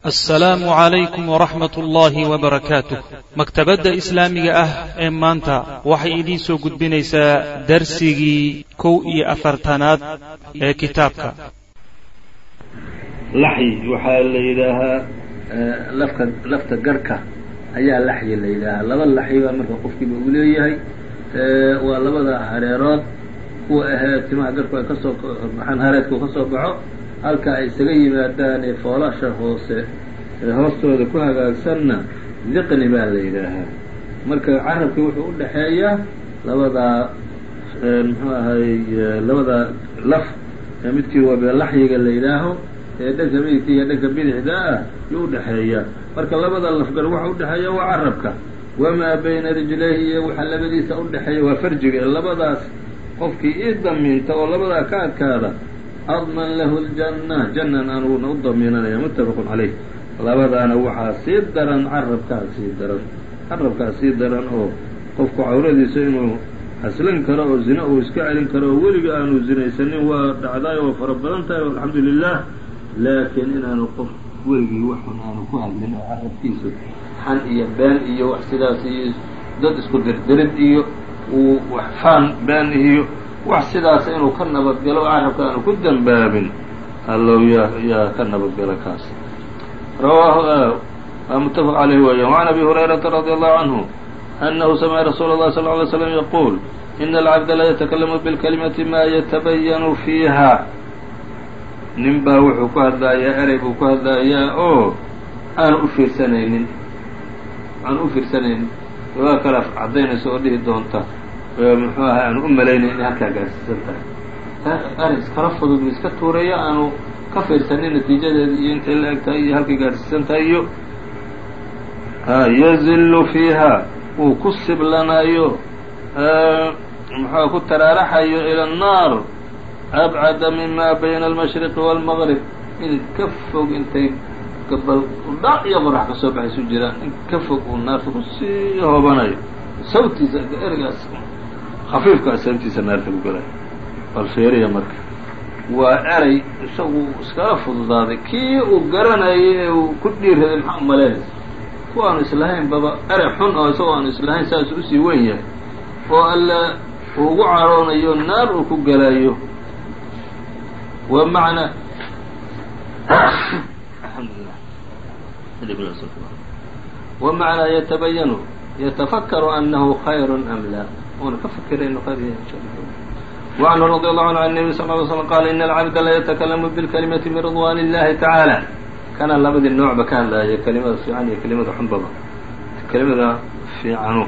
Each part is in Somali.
assalaamu calaykum waraxmat ullaahi wabarakaatuh maktabadda islaamiga ah ee maanta waxay idiin soo gudbinaysaa darsigii kow iyo afartanaad ee kitaabka. Laxyi waxaa la yidhaahaa lafka lafta garhka ayaa laxyi la yidhaahaa. Laba laxyi baa marka qofkiiba uu leeyahay. Waa labada hareerood. Kuwa ahee timaha garhku ay ka soo baxaan hareedku ka baxo halka ay isaga yimaadaan foolasha hoose ee hoostooda ku hagaagsanna liqni baa la yidhaahaa. Marka carabkii wuxuu u dhexeeyaa labadaa muxuu ahay labadaa laf ee midkii wabe laxyiga la yidhaaho ee dhanka midigta iyo dhanka bidixda ah yuu udhexeeyaa marka labada lafgar waxa udhexeeya waa carabka. Wamaa bayna rijlayhi iyo waxa labadiisa udhexeeya waa farjiga. Labadaas qofkii ii damiinta oo labadaa ka adkaada adman lahu ljanna jannan anuguna u damiinanaya muttafaqun calayh. Labadaana waxaa sii daran carabkaa sii daran. Carabkaa sii daran oo qofku cawradiisa inuu haslan karo oo zina uu iska celin karo oo weliga aanu zinaysanin waa dhacdaay oo fara badan tahay alxamdu lilah laakiin inaanu qof weligii waxun aanu ku hadlin oo carabkiisu xan iyo been iyo wax sidaas iyo dad isku dirdirid iyo uu wax faan iyo wax sidaasa inuu ka nabadgalo carabka aanu ku dembaabin allow yaa yaa ka nabadgala kaas. Rawaahu ah, mutafaq caleyh weeya وcan abi hurayrata radi allahu canhu annahu samca rasuula اllahi sal ly slm yaquul ina alcabda la yatakalamu bilkalimati ma yatabayanu fiiha. Nin baa wuxuu ku hadlaayaa erey buu ku hadlaayaa oo aan u fiirsanaynin aan u fiirsanaynin. Ogaa kale af oo dhihi doonta muxuu ahay aanu u malaynayn inay halkaa gaarsiisan tahay. Iskala fudud iska tuuraya aanu ka fiirsanin natiijadeeda iyo intay la eg iyo halkay gaarsiisan iyo yazillu fiiha uu ku siblanaayo muxua ku taraaraxayo ila annaar abcada mima bayna almashriqi waalmaqrib in ka fog intay gabal dhac iyo qorax ka baxaysu jiraan in ka fog uu naarta ku sii hoobanayo. Sawtiisa ereygaas khafiifkaa sababtiisa naarta ku galay bal marka. Waa eray isagu iskala fududaaday. Kii uu garanayay ee uu ku dhiiraday maxaa umalaynaysa kuwa aanu islahayn baba erey xun oo isagoo aanu islahayn saas u sii weyn yahay. Oo alla uu ugu caroonayo naar uu ku galayo wa macna wa macnaa yatabayanu yatafakaru anahu khayr am la una ka fakira inu khayr yahay insha allah وعنه رضي الله عنه عن النبي صلى الله عليه وسلم قال إن العبد la يتكلم بالكلمة من رضوان اللahi تعالى kana labadii noocba ka hadlaaya kelimada fiican iyo kelimada xunbaba kelimada fiicanu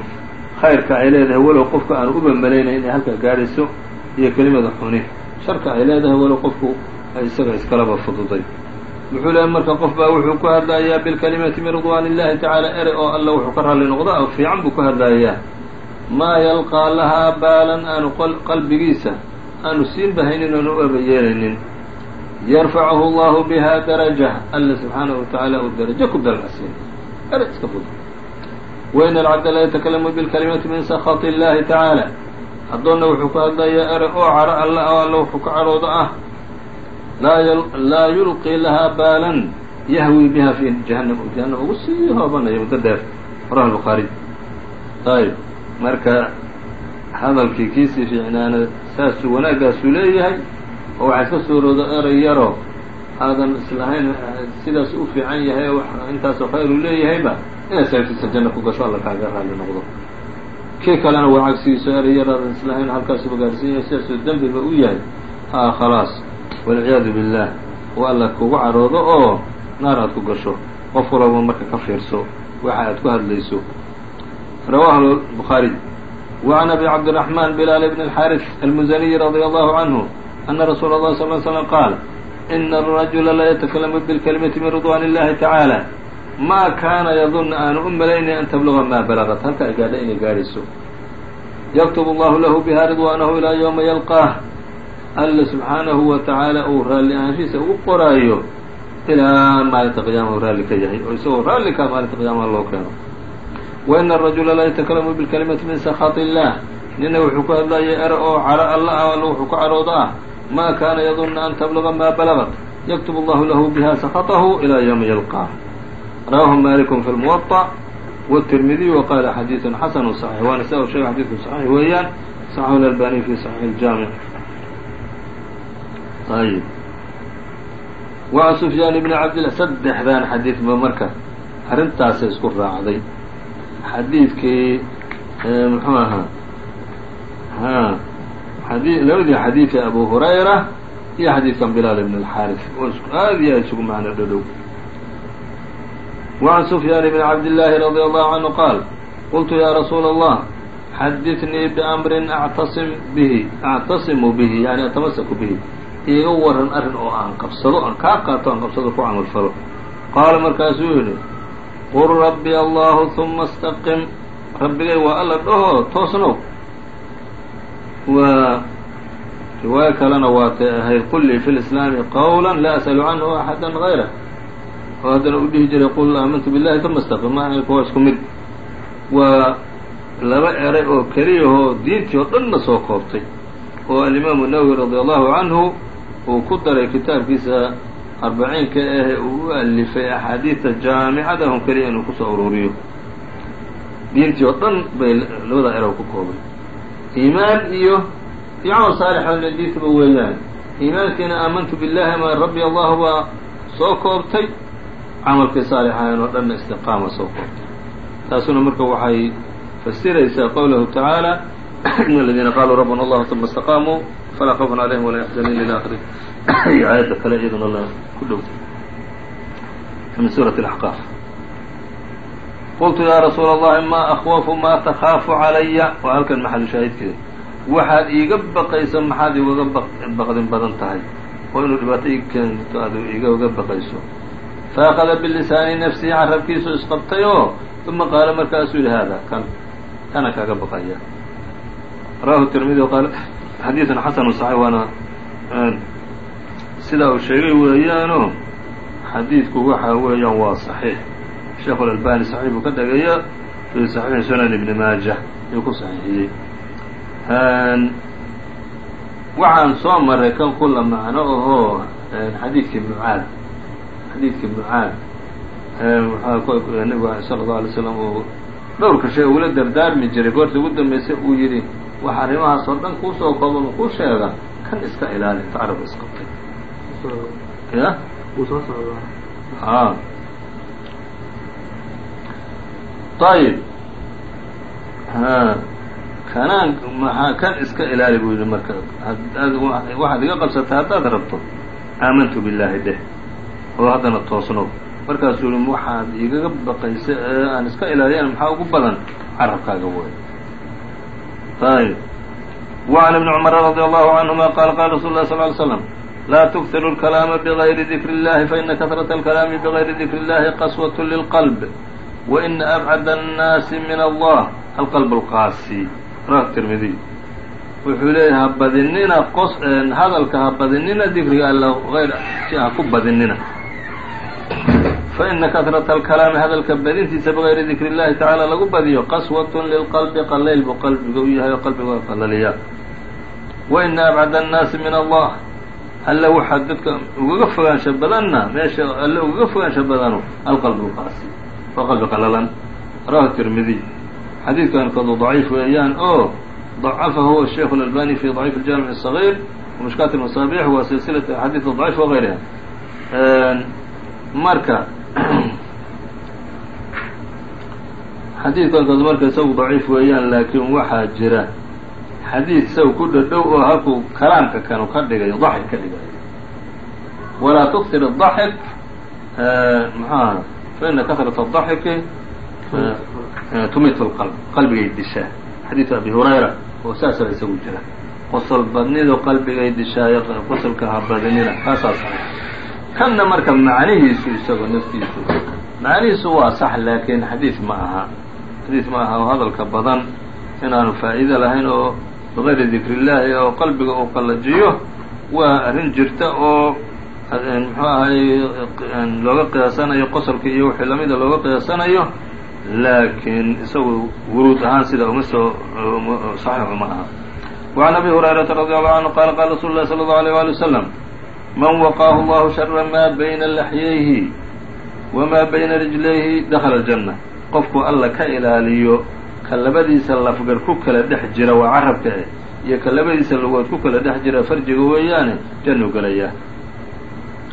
khayrka ay leedahay walow qofka aan uba malaynayn inay halkaa gaadhayso iyo kelimada xuni sharka ay leedahay walow qofku ay isaga iskalaba fududay wuxuu leehay marka qof baa wuxuu ku hadlayaa bilkalimati min ridwaan illahi tacaala ere oo alla wuxuu ka raalli noqda oo fiican buu ku hadlayaa maa yalqaa lahaa baalan aanu qalbigiisa aanu siinba haynin oonu u aba yeelaynin yarfacahu allahu biha daraja alla subxaanahu watacaala uu darajo ku dalcasiin ere iska fud wain alcabda la yatakalamu bilkalimati min sakati illahi tacaala addoonna wuxuu ku hadlayaa ere oo caro alla oo alla wuxuu ka caroodo ah laa yulqi lahaa baalan yahwi biha fi jahannam oo jahannam ugu sii hoobanayo muddo dheer rawahu lbukhaariy ayb marka hadalkii kiisii fiicnaana saasuu wanaaggaasuu leeyahay oo waxaa iska suurooda erey yaro aadan islahayn sidaas u fiican yahay oo intaasoo khayr uu leeyahayba inaad sababtiisa janno ku gasho alla kaaga raalli noqdo. Kii kalena waa cagsigiiso erey yar aadan islahayn halkaasuba gaarsiin yahay sidaasuu dembiba u yahay. Ha khalaas. Walciyaadu billah. Oo alla kugu caroodo oo naar aad ku gasho. Qof walaba marka ka fiirso waxa aad ku hadlayso rawaahu bukhaariy وعn abi cabdالرحman بlال بن الxاrث الmزني رضي الله عنه أna rasuul الlah صلى اه سلم qاal إna الرaجuلa la yتklم bالكلمةi min رضوان الlahi taعaalى ma kaana yadun aanu u malaynay an tabluغa ma balغت halka ay gaadha inay gaadhayso yktb اllahu lahu bha ridوaanahu ilىa yوma ylqاah alla subxaanahu wa taعaalى uu raalli ahaanshiisa ugu qoraayo ilaa maalinta qiyaama raalli ka yahay oo isagoo raallikaa maalinta qiyaamaha loo keeno wain arajula la yatakalamu bilkalimati min sakhaati illaah nina wuxuu ku hadlayay ere oo caro alla ah alla wuxuu ku caroodo ah maa kaana yadunna an tabluga maa balagat yaktubu allahu lahu biha sakatahu ilaa yowmi yalqaah rawahu malikun fi lmuwaطa wtirmidiy waqaala xadiidun xasanu saxiix waana sia u sheega xadidku saxiix weeyaan saxahu lalbani fi saxiix iljaamic ayib wacan sufyaan ibni cabdillah saddexdaan xadiidba marka arrintaasay isku raacday xadiidkii muxuu ahaa a adi labadii xadiidee abu hurayra iyo xadiidkan bilaal ibn اlxaarif oo aad iyo aad isugu macno dhodhow wacan sufyaan bni cabdillaahi radi allahu canhu qaal qultu ya rasuula allah xadidnii biamrin actasim bihi actasimu bihi yani atamasaku bihi. Iiga waran arrin oo aan qabsado aan kaa qaato aan qabsado ku camal falo. Qaala markaasuu yidhi qul rabbi allahu huma istaqim rabbigay waa alla dhahoo toosnow waa riwaayo kalena waatay ahayd qul lii fi lislaami qawla laa as'alu canhu axada gayra oo haddana u dhihi jiray qul aamantu billahi huma istaqim maanku waa isku mid waa laba eray oo keliyahoo diintii oo dhanna soo koobtay oo alimaamu nawowi radi allahu canhu uu ku daray kitaabkiisa arbaciinka ahe uu u alifay axaadiidta jaamicadahon keliya inuu ku soo ururiyo. Diintii oo dhan bay labada erow ku koobay. Iimaan iyo iyo camal saalixo diintaba weeyaan. Iimaankiina aamantu billahi ama rabbi allahu baa soo koobtay. Camalkii saalixahayn oo dhanna istiqaama soo koobtay. Taasuna marka waxay fasiraysaa qowlahu tacaala in aladiina qaluu rabbuna allah uma istaqaamuu falaa khawfun calayhim walaa yaxzanuun ila akhiri iyo aayadda kale iyaduna la ku dhow min suurati اlaxqaaf qultu yaa rasuula allahi ma akhwafu ma takhaafu calaya waa halkan maxalu shaahidkeeda waxaad iiga baqayso maxaad igaga baqdin badan tahay oo inuu dhibaato ii keento aad igaga baqayso faakada bilisaani nafsihi carabkiisu isqabtay oo uma qaala markaasuu yihi hada kan kana kaaga baqaya rawahu tirmidi qaal xadiiثun xasanu صaxiix waana sidaa uu sheegay weeyaano xadiidku waxa weeyaan waa صaxiix sheekh اlalbani صaxiix buu ka dhagaya fi صaxiixi sunan ibni maaja ayuu ku saxiixiyey waxaan soo maray kan kula macno ahoo xadiidkii mucaad xadiidkii mucaad nebigu sala اlه alay slam uu dhowrka shay ugula dardaarmi jiray goorta ugu dambeysay uu yidhi wax arrimahaas oo dhan kuusoo kooban ku sheega kan iska ilaali inta carabka isqabtay ya ayib kanaan maxaa kan iska ilaali buu yidhi marka. Waxaad iga qabsatay haddaad rabto aamantu billaahi dheh oo haddana toosnow. Markaasuu yihi waxaad igaga baqaysa ee aan iska ilaaliyana maxaa ugu badan? Carabkaaga wey ayb وعn بن cمر رضي الله عنهma qال qال رsuل الله صلى اه عليه وسلم lا تkثروا الكلام بغyri ذikr الlahi فإنa kثرة الكلام بغyri ذikr الlahi qسوة للqلب وإن أبعد الناس من الله الqلب الqاasي rاه تrmidي wuxuu leeyahy ha badinina hadalka ha badinina dikriga all ayr si ha ku badinina faإna kaثraة الكalaami hadalka badintiisa bغayri dikr الlahi taعaalى lagu badiyo qaswaة lilqلbi qalayl buu qalbiga u yahay oo qalbiga qalaliya waإna abcad الnaasi min allah alle waxaa dadka ugaga fogaansha badanna meesha alle ugaga fogaansha badanu alqalb اlqaasi waa qalbi qalalan rawahu tirmidiy xadiidkan kadu ضaciif weeyaan oo ضacafahu الsheikh الأlbani fi ضaciif الjaamiع الصغيr وmishkaat الmasaabix wa silsilaة axaadiث ضaciif وغayriha marka xadiidkankood marka isagu daciif weeyaan laakiin waxaa jira xadiid isaw ku dhadhow oo halkuu kalaamka kanu ka dhigayo daxik ka dhigayo. Walaa tuktir daxik maxaha faina kasrat daxiki tumitu lqalb qalbigay dishaa. Xadiidu abi hurayra oo saasoo isagu jira. Qosol badnidu qalbigay dishaayo qosolka habadinina taasaa sax kanna marka macnihiisu isago naftiisu macnihiisu waa sax laakiin xadiid ma aha. Xadiid ma aha oo hadalka badan inaanu faa'iido lahayn oo bikayri dikrillaahi oo qalbiga uu qallajiyo waa arrin jirta oo muxuu ahay looga qiyaasanayo qosolka iyo wixii lamida ah looga qiyaasanayo. Laakiin isagu wuruud ahaan sida uma soo saxiix uma aha. Wacan abi hurayrata radi allahu canhu qaala qaala rasuulu llahi sala allahu alيyh wali wasalam man waqaahu allahu shara maa bayna laxyayhi wamaa bayna rijlayhi dakhala aljanna qofku alla ka ilaaliyo ka labadiisa lafgar ku kala dhex jira waa carabka eh iyo ka labadiisa lugood ku kala dhex jira farjiga weeyaane jannu gelaya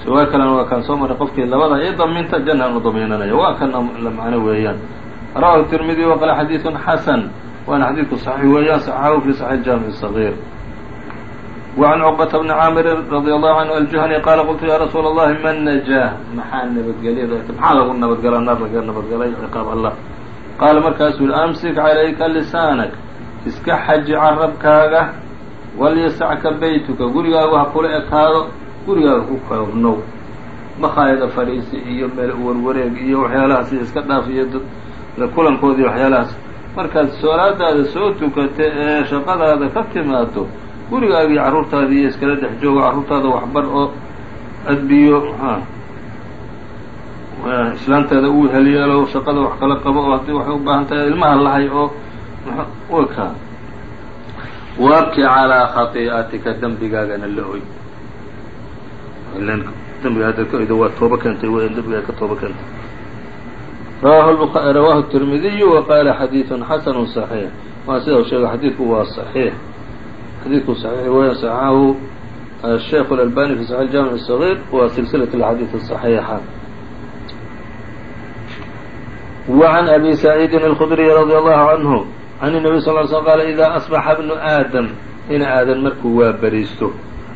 riwaaya kalena waa kaan soo maray qofkii labada ii daminta jannaanu damiinanaya waa kana macno weeyaan rawahu tirmidi wa qala xadiidun xasan waana xadiidku saxiix weeyaan saxaxahu fi saxiix jaamic sagiir وعn cqبة بن cاamr رadي الله عnه الجuhني qala qultu ya rasuul الlahi man najاah maxaa nabadgelyada maxaa lagu nabadgalaa naar laga nabadgalay ciqaab allah qaala markaasuu yihi amsik عalayka lisaanak iska xaji carabkaaga walyasacka baytuka gurigaagu ha kula ekaado gurigaaga ku koobnow makhaayada fadhiisi iyo meel warwareeg iyo waxyaalahaas iyo iska dhaaf iyo kulankoodii waxyaalahaas markaad soolaadaada soo tukata ee shaqadaada ka timaado gurigaaga iyo carruurtaada iyo iskala dhex joogo carruurtaada waxbar oo adbiyo islaanteeda uu helyeelo shaqada wax kala qabo oo haddii waxay u baahan tahay ilmaha lahay oo waka wabki calىa khatii'atika dembigaagana la oy dembiga hadda ka oyda waa tooba keentay weyan dembigaa ka tooba keentay rawaahu التirmidiyu wa qaala xadiiثun xasanu صaxiix waa sida u sheega xadiidku waa صaxiix xadiidku صaxiix weya صaxaxahu الشheikh الألbani fi صaحيح الجamiع الصغير wa silsilaة الأxaadiiث الصaحيixa وعn أbي سعيidi الخdري رضي الله عnه عن النبي صل ل sلم qال إida أصبxa بن aadam in aadan markuu waa beriisto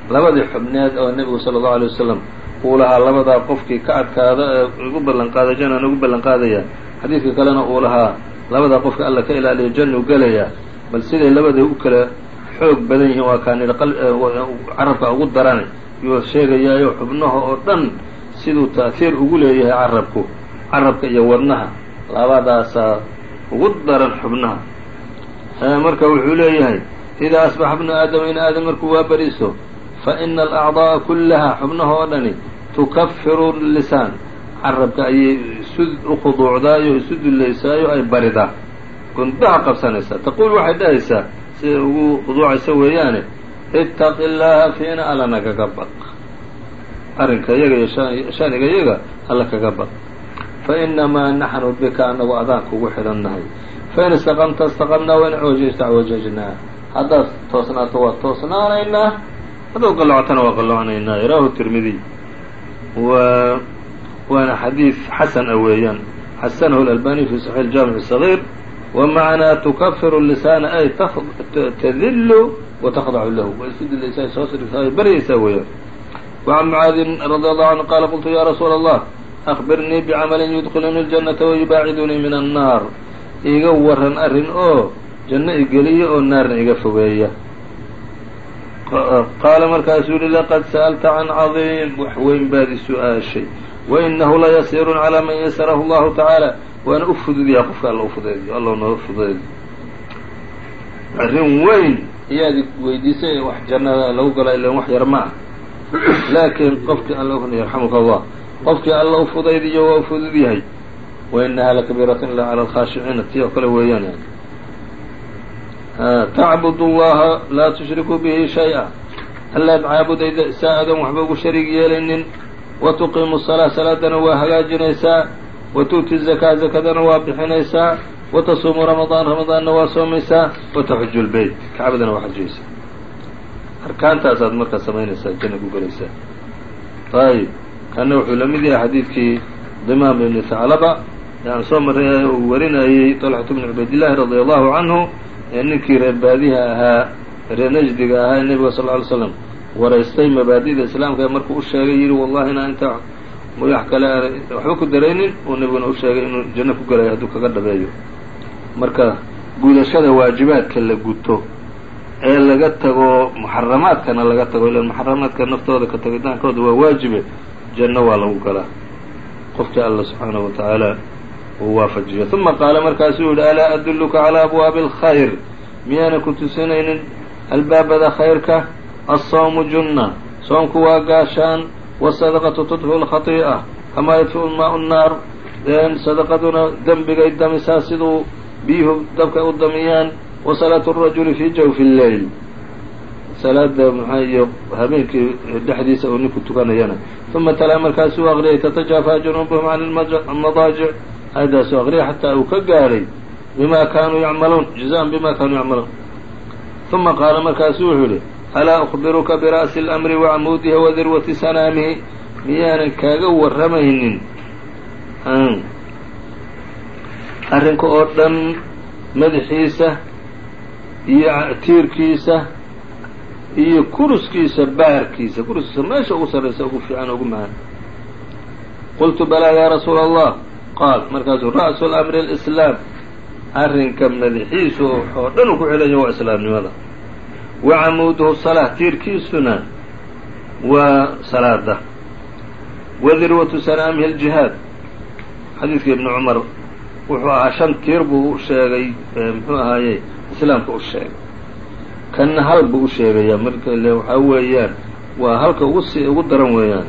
labadii xubneed oo nebigu salى الlaه عليه waسلم uu lahaa labadaa qofkii ka adkaada ee igu ballan qaada janaan ugu ballan qaadaya xadiidka kalena uu lahaa labadaa qofka alla ka ilaaliya jannu gelaya bal siday labaday u kala xoog badan yihiin waa kaan carabka ugu darane yuu sheegayaayo xubnaha oo dhan siduu ta'hiir ugu leeyahay carabku carabka iyo wadnaha. Labadaasaa ugu daran xubnaha. Marka wuxuu leeyahay idaa asbaxa bnu aadama in aadam markuu waa beriiso fa ina alacdaa'a kullaha xubnaha oo dhani tukafiru lisaan. Carabka ayay isu ukhuduucdaayo isu dullaysaayo ay baridaa. Gundaha qabsanaysaa. Taquul waxay dhahaysaa sida ugu khuduucaysa weeyaane ittaqi llaaha fiina allana kaga baq. Arrinka iyaga iyo shaniga iyaga alla kaga baq. Fa inamaa naxnu bika anagu adaan kugu xidhan nahay fain istaqamta istaqamnaa wain cawajajta cawajajnaa haddaad toosnaato waa toosnaanaynaa haddau qalloctana waa qallocnaynaa rawaahu tirmidiy waana xadiis xasan a weeyaan. Xasanahu alalbani fi saxiix jaamic sagiir wamacnaa tukafiru lisaana ay tadilu watakdacu lahu way isu dilaysaa soo sirigtaa baryaysaa weeyaan وعn mعaadin radي allahu canhu qala qultu ya rasuula الlah أخbirnii bcamali yudkiluni الجannata wayubaacidunii min الnaar iga waran arrin oo janno igeliya oo naarna iga fogeeya qaala markaasuu yihi laqad sa'alta can caظiim wax weyn baad i su-aashay wainahu layasiir calىa man yasarahu اllahu tacaala waana u fududyaha qofka alla fudeediyo alla noo fudeediyo arrin weyn iyaad weydiisay wax jannada lagu gala ilan wax yar ma ah laakiin qofkii alla yarxamuka allah qofkii alla u fudaydiyo waa u fudud yahay wainaha lakabiiratun ila cala alkhaashiciina tii oo kale weeyaan yani tacbud اllaha laa tushriku bihi shay-a. Allaad caabudayda saa adoon waxba ugu shariig yeelaynin. Watuqiimu salaa salaadana waa hagaajinaysaa watu'ti zakaa zakadana waa bixinaysaa watasuumu ramadaan ramadaanna waa soomaysaa wataxuju lbeyt kacbadana waa xajiyaysaa arkaantaasaad markaa samaynaysaa janna ku gelaysaa ayib kana wuxuu la mid yahay xadiidkii dimaam ibni thaclaba aan soo marray uu warinayey طalxatu bn cubaydillaahi radia allahu canhu ee ninkii reer baadiha ahaa reer najdiga ahaa ee nebiga sal ly slam waraystay mabaadida islaamka markuu u sheegay yidhi wax kale waxba ku daraynin uu nebiguna u sheegay inuu janno ku gelayo hadduu kaga dhabeeyo. Marka gudashada waajibaadka la guto ee laga tago muxaramaadkana laga tago ilan muxaramaadka naftooda ka tagitaankooda waa waajibe janno waa lagu galaa. Qofkii alla subxaanahu watacaala uu waafajiyo. Uma qaala markaasuu yihi alaa adulluka calaa abwaabi alkhayr miyaana ku tusinaynin albaabada khayrka alsawmu junna soomku waa gaashaan wasadaqatu tudfiu lkhatii'a kamaa yadfiu maau nnaar sadaqaduna dembigay damisaa siduu biyuhu dabka u damiyaan wasalaatu rajuli fii jawfi lleyl salaada maxaa iyo habeenkii dhexdiisa uu ninku tukanayana uma talaa markaasuu aqriyay tatajaafa junuubuhum can almadaajic aayaddaasuu aqriyay xataa uu ka gaadhay bima kaanuu yacmaluun jazaan bima kaanuu yacmaluun uma qaala markaasuu wuxuu yihi alaa ukhbiruka bira'si اlamri wacamuudihi wadirwati sanaamihi miyaanan kaaga warramaynin arrinka oo dhan madaxiisa iyo tiirkiisa iyo kuruskiisa baarkiisa kuruskiisa meesha ugu sarraysa ugu fiican ugu macan qultu balaa yaa rasuula allah qaal markaasuu ra'su lamri alislaam arrinka madaxiisu oo dhan uu ku celinayo islaamnimada wa camuuduhu salaa tiirkiisuna waa salaada wa dirwatu sanaamihi aljihaad xadiidkii ibni cumar wuxuu ahaa shan tiir buu u sheegay muxuu ahaaye islaamka u sheegay kanna hal buu u sheegayaa marka le waxaa weeyaan waa halka ugu si ugu daran weeyaan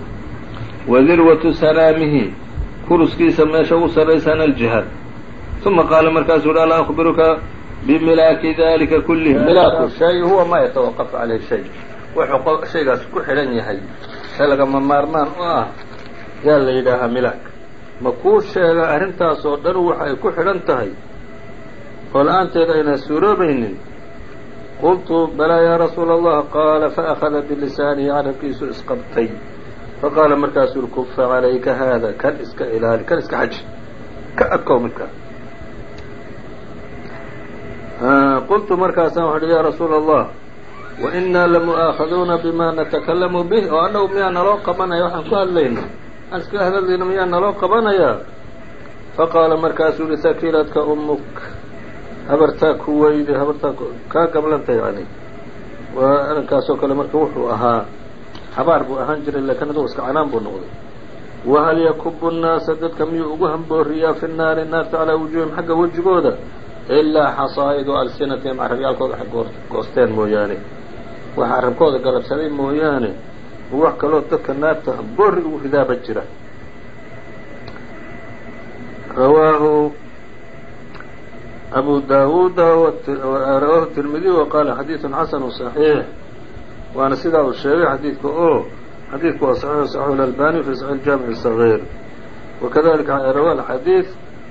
wa dirwatu sanaamihi kuruskiisa meesha ugu sarraysana aljihaad uma qaala markaasuu uhi alaa akbiruka bimilaaki dalika kullihi milaaku shay huwa ma yatawaqafu caleyh shay wuxuu shaygaas ku xidhan yahay ee lagama maarmaan u ah yaa la yidhaahaa milaak ma kuu sheega arrintaas oo dhan waxa ay ku xidhan tahay oo la'aanteeda ayna suuroobaynin qultu balaa yaa rasuula allah qaala faأkhada bilisaanihi carabkiisu isqabtay faqaala markaasuu kufa calayka haada kan iska ilaali kan iska xaji ka adkow midkaa qultu markaasaan waxu uhi yaa rasuula allah wainaa lamu'aakhaduuna bima natakalamu bih oo annagu miyaa naloo qabanaya waxaan ku hadlayno aan iskaga hadlayno miyaa naloo qabanayaa? Faqaala markaasuu yihi hakiladka umuk habartaa ku weyde habartaa kaa gablanta yani waa arrinkaasoo kale marka wuxuu ahaa xabaar buu ahaan jiray lakiin adugu iska canaan buu noqday. Wahal yakubu nnaasa dadka miyuu ugu hambooriyaa fi nnaari naarta calaa wujuuhim xagga wejigooda ilaa xasaa'idu alsinatihim carrabyaalkooda goosteen mooyaane wax carrabkooda galabsaday mooyaane wax kaloo dadka naarta boorri ugu ridaaba jira rawaahu abu daawuuda rawaahu tirmidiy wa xadiidun xasanu صaxiix waana sidaa uu sheegay xadiidka oo xadiidku waa saxiixu saxiixu lalbani fi saxiix jaamici sagiir wakadalika rawa xadiid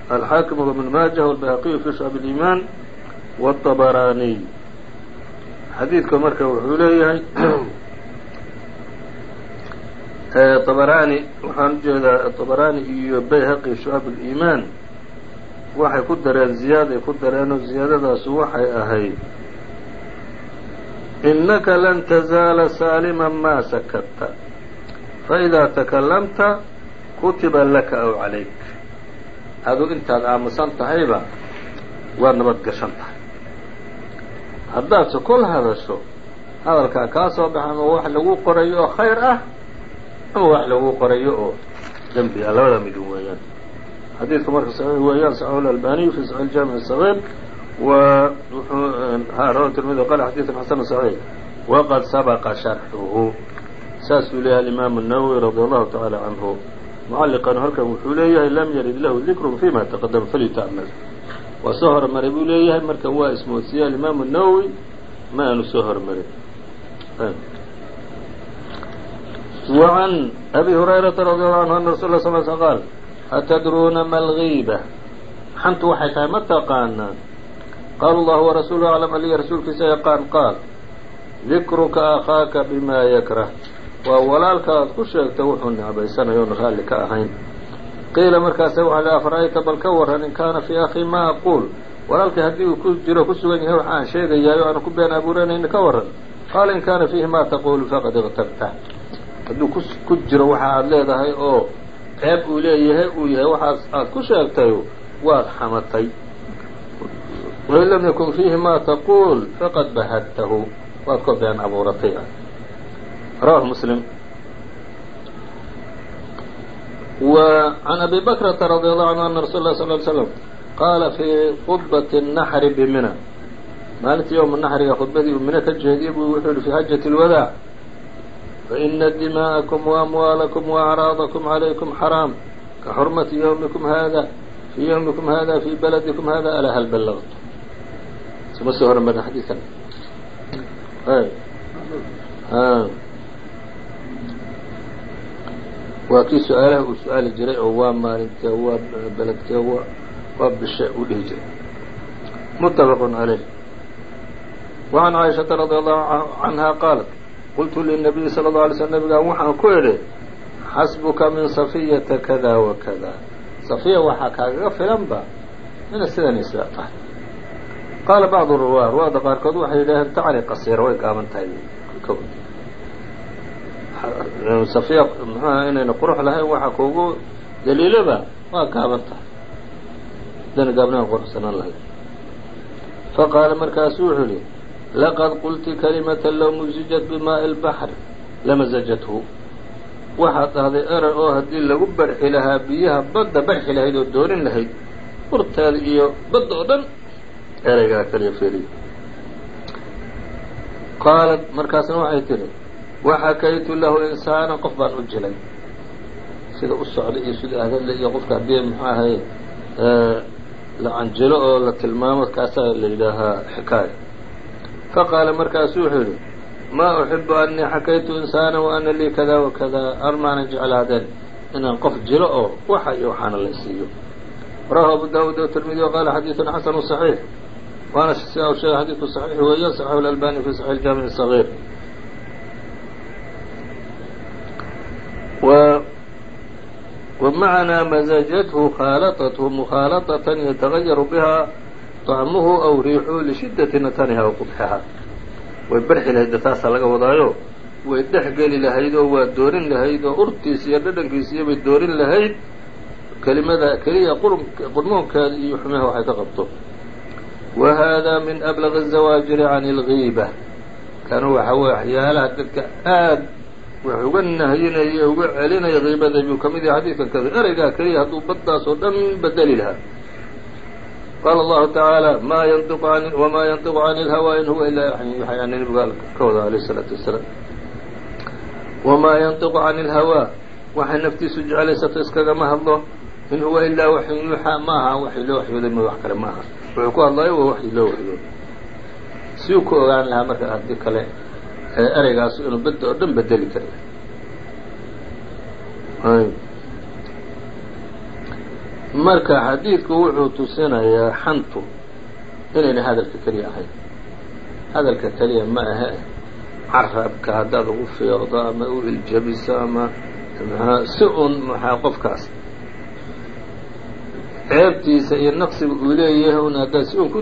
alxaakim wbn maajah wاlbayhaqiyu fi shucab اliimaan wالطabaraaniy xadiidka marka wuxuu leeyahay طabaraani waxaan ujeedaa طabaraani iyo bayhaqi shucab اliimaan waxay ku dareen ziyaaday ku dareenoo ziyaadadaasu waxay ahayd innaka lan tazaala saalima maa sakadta faidaa takalamta kutiba laka aw calayk adu intaad aamusan tahayba waad nabad gashan tahay haddaad sokol hadasho hadalkaa kaa soo baxa ama wax lagu qorayo oo khayr ah ama wax lagu qorayo oo dembi ah labada midun weeyaan xadiidku marka صaxiix weeyaan صaxixu اlalbaniyu fi saxiix jaamic الصغيr wa rawa tirmidi qala xadiiثun xasanu صaxiix waqad sabaqa sharxuhu saasuu leeyahay alimaamu الnawowi radi allahu taعala canhu mucaliqan halkan wuxuu leeyahay lam yarid lahu dikru fima taqadama falitamal waa soo hormaray buu leeyahay marka waa ismoodsiiye alimaamu nawowi ma aanu soo hormarin. Wacan abi hurayrata radi allahu canhu ana rasul sl sl qaal atadruuna ma algiiba xantu waxay tahay ma taqaanaan? Qaala allahu warasuuluhu aclam aliya rasuulkiisa yaqaan qaal dikruka akhaaka bima yakrah waa walaalka aad ku sheegta wuxuu necbaysanayo raalli ka ahayn. Qiila markaasa waxaa li afara'ayta bal ka waran in kaana fii akii ma aquul. Walaalkii haddii uu ku jiro ku sugan yahay waxa aan sheegayaayo aanu ku been abuuranayni ka waran qaala in kaana fiihi ma taqulu faqad iqtabta hadduu ku jiro waxa aad leedahay oo ceeb uu leeyahay uu yahay waxaas aad ku sheegtayo waad xamatay. Wain lam yakun fiihi ma taquul faqad bahadtahu. Waad ka been abuuratay rawahu muslim wa can abi bakrata radi allahu canhu ana rasul lah sal ly slam qaala fii khudbati الnaxri bimina maalintii yowma naxriga khudbadii uu mino ka jeediyey buu wuxuu yihi fi xajati اlwadaac faina dima'akum waamwaalakum waacraadakum calaykum xaraam ka xurmati ywmikum hada fii ywmikum hada fii baladikum hada alaa hal ballagtu suma soo hormarin xadiidkan waa kii su'aalaha uu su'aali jiray oo waa maalintee waa beledkee waa bishe uu dhihi jiray. Mutafaqun caleyh wacan caaishata radi allahu canha qaalat qultu linabiyi sala alla alay sl nabigaan waxaan ku idhi xasbuka min safiyata kada wa kada safiya waxaa kaagaga filanba ina sidan isla tahay. Qaala bacdu ruwaa ruwaada qaarkood waxay yidhaaheen tacali qasiira way gaaban tahay safiya muxuuaha inayna qurux lahayn waxaa kuugu daliilaba waa gaaban tahay. Hadana gaabnahan quruxsanaan lahayd faqaala markaasu wuxuu yihi laqad qulti kalimatan low muzijat bimaaءi اlbaxr lamasajathu waxaad dhahday eray oo haddii lagu barxi lahaa biyaha badda barxi lahayd oo doorin lahayd urteeda iyo badda oo dhan eraygaa kaliya feeriy qaalat markaasna waxay tihi waxakaytu lahu insaana qof baan u jilay sida u socda iyo sida ahadle iyo qofka haddii muxuu ahay la canjilo oo la tilmaamo kaasaa la yidhaahaa xikaaya faqaala markaasu wuxuu yidhi maa uxibu anii xakaytu insaana wa ana lii kada wa kada armaanan jeclaadeen inaan qof jilo oo waxa iyo waxaana la siiyo rawahu abu daawuud وtirmidi وqala xadiiثun xasanu صaxiix waana sidaa u sheegay xadiidku صaxiix weeya صaxaxu اlalbani fi صaxiح اjaamiع الصغيir ومعنى مزجته khاalطته مkhاalطة yتغayر بها طعمه أو riixu لشhiدة natنha وqبحha way berxi lahayd taasaa laga wadaayo way dhex geli lahayd oo waa doorin lahayd oo urtiisa iyo dhadhankiisiyo bay doorin lahayd kelimada keliya qurmoonkeeda iyo xumaha waxay ka qabto وhذا min أبلغ الزawاaجر عن الغيبة kanu waxa wey waxyaalaha dadka aad wuxuu uga nahyinaya uga celinaya kiibada buu ka yahay xadiidkan kada ereygaa keliya hadduu baddaas oo dhan bedeli lahaa. Qaala allahu tacaala ma yantiqu an wamaa yantiqu cani ilhawa in huwa ilaa waxaan nabiga ka wada alayh isalaatu wasalaam wamaa yantiqu cani ilhawaa waxay naftiisu jecalaysato iskagama hadlo. In huwa ilaa waxyun yuuxaa ma aha waxii loo waxyooday ma wax kale ma aha. Wuxuu ku hadlayo waa waxii loo waxyooday siyuu ku ogaan lahaa marka haddii kale ereygaas inuu bedda oo dhan bedeli kara marka xadiidku wuxuu tusinayaa xantu inayna hadalka keliya ahayn hadalka keliya ma ahe carabka haddaad ugu fiiqdo ama u iljabiso ama si un maxaa qofkaas. Ceebtiisa iyo naqsiga uu leeyahay un haddaad si un ku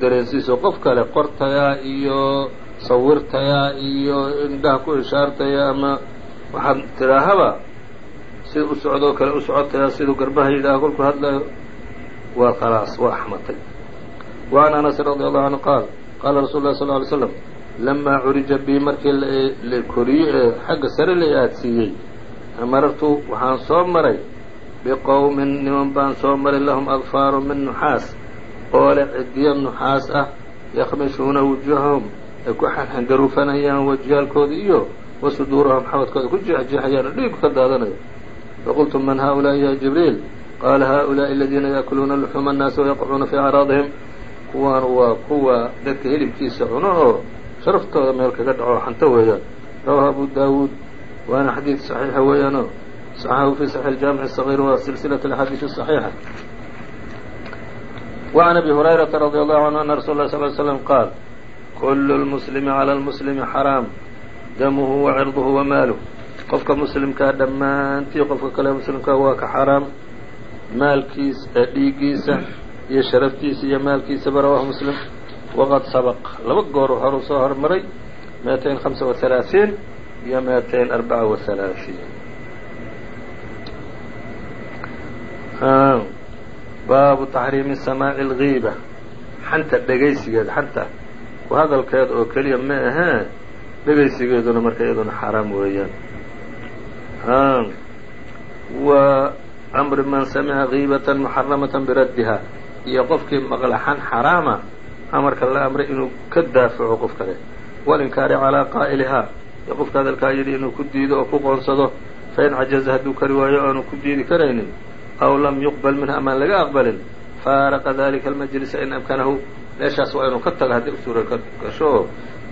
dareensiiso qof kale qortayaa iyo sawirtayaa iyo indhaha ku ishaartaya ama waxaad tidhaahaba sida u socdoo kale u socotayaa siduu garbaha yidhaah kolku hadlayo waa khalaas waa axmatay. Wa can anasin radi allahu canhu qaal qaala rasuul lahi sal lay slam lamaa curija bii markii la koriyo ee xagga sare la aadsiiyey marartu waxaan soo maray biqowmin niman baan soo maray lahum adfaaru min nuxaas oo leh cidiyo nuxaas ah yakhmishuuna wujuuhahum ay ku xangaruufanayaan wajiyaalkooda iyo wasuduurahum xawadkooda ku jeexjeexayaan oo dhiig ka daadanayo faqultu man haؤulaaءi ya jibriil qaala haؤulaaءi aladiina yaأkuluuna luxuuma الnaasi wayaqcuuna fii acraadihim kuwaan waa kuwa dadka hilibkiisa cuno oo sharaftooda meel kaga dhaco xanto weeyaan rawahu abu daawuud waana xadiid صaxiixa weeyaanoo صaxahu fi صaxiix jaamiع الصغيr wa silsilaة اxaadiiث الصaxiixa وعn abi هurayraةa radي allahu canhu ana rasul اlah صl ly slm qaal kul اlmuslimi عlى اlmuslimi xaraam damuhu وacirduhu وamaaluh qofka muslimkaa dhammaantii qofka kale muslimkaa waa ka xaraam maalkiis dhiigiisa iyo sharaftiisa iyo maalkiisaba rawahu muslim waqad sabq laba goor horu soo hormaray miatayn hamsa وaثalaaثiin iyo miatayn arbaca وaثalaaثiin baabu taxriimi samaaci اlgiiba xanta dhegaysigeeda xanta ku oo keliya ma ahee dhegaysigeeduna marka iyaduna xaaraam weeyaan. Wa amri man samica giibatan muxaramatan biraddiha iyo qofkii maqlaxan xaraama amarka la amray inuu ka daafaco qof kale walinkaari calaa qaa'ilihaa iyo qofka hadalkaa yidhi inuu ku diido oo ku qoonsado fain cajaza hadduu kari waayo aanu ku diidi karaynin aw lam yuqbal minhu amaan laga aqbalin faaraqa dalika almajlisa in amkanahu meeshaas waa inuu ka tago haddii u suura ka gasho oo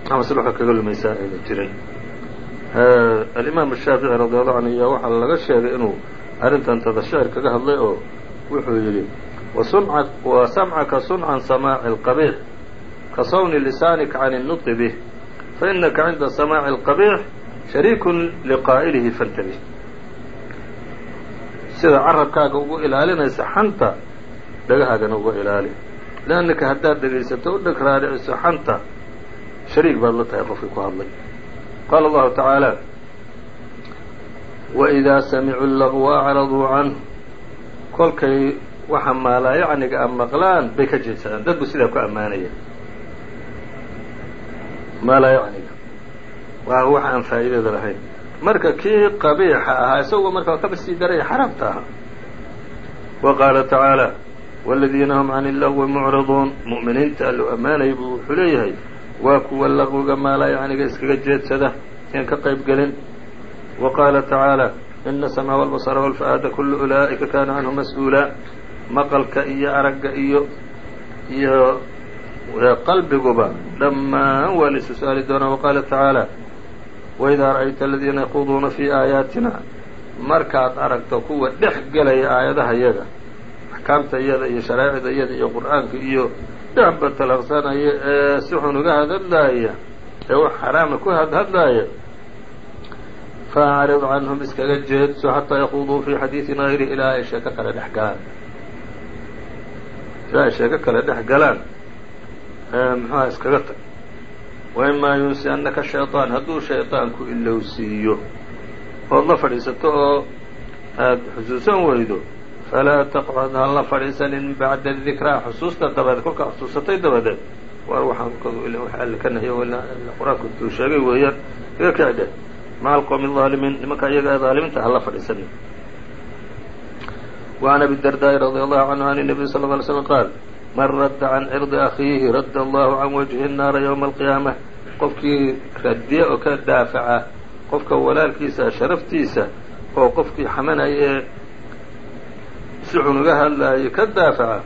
maslaxo kaga lumaysaa ayna jirin alimaam shaafici radi allahu canhu ayaa waxaa laga sheegay inuu arrintan tadashicir kaga hadlay oo wuxuu yidhi wa samcaka suncan samaaci اlqabiix ka sawni lisaanika can الnutqi bih fainaka cinda samaaci اlqabiix shariikun liqaa'ilihi fantabih sida carabkaaga ugu ilaalinaysa xanta dhagahaagana uga ilaali leannaka haddaad dhegaysato u xanta shariik baad la tahay qofkii ku hadlay qaala allahu tacaala waidaa samicuu lagwa acraduu canhu kolkay waxa maalaayacniga a maqlaan bay ka jeedsadaan dad bu sidaa ku ammaanaya maalaayacniga waa wax aan faa'iidada lahayn marka kii qabiixa ahaa isagoo markaa kaba sii daraya xaraamta ahaa wa qaala tacaala wاladiina hum can illagwi mucriduun mu'miniinta allu ammaanaya buu wuxuu leeyahay waa kuwa laqwiga maalaayacniga iskaga jeedsada aan ka qayb gelin wa qaala tacaala ina samca wاlbasra wاlfa'aada kulu ulaa'ika kana canhu mas-uula maqalka iyo aragga iyo iyo qalbiguba dhammaan waa laisu su-aali doonaa waqaala tacaala waidaa ra'ayta aladiina yaquuduuna fii aayaatina markaad aragto kuwa dhex gelaya aayadaha yaga axkaamta iyada iyo sharaa'icda iyada iyo qur'aanka iyo dhexba talaqsanaya ee si xun uga hadhadlaaya ee wax xaraama ku hadhadlaaya faacrid canhum iskaga jeedso xataa yaquuduu fii xadiidin hayri ilaa ay sheeko kale dhex galaan. Ilaa ay sheeko kale dhex galaan. Muxuha iskaga tag. Waimaa yunsi annaka shayطaan hadduu shayطaanku ilowsiiyo ood la fadhiisato oo aada xusuusan weydo falaa taqcud han la fadhiisanin bacda dikraa xusuusta dabadeed kolkaa xusuusatay dabadeed war waxaan wax alle ka nahiyo qur-aanku tuu sheegay weeyaan iga kicdhe maca alqowmi الظaalimiin nimanka iyaga ee dhaalimiinta hala fadhiisanin وعn abi الdardaaءi radي allahu canhu an النabiy sal اه alay slm qaal man radda can cirdi akhiihi radda allahu can wajhi الnaara ywma alqiyaamة qofkii radiya oo ka daafaca qofka walaalkiisa sharaftiisa oo qofkii xamanaya ee si xun uga hadlaayay ka daafaca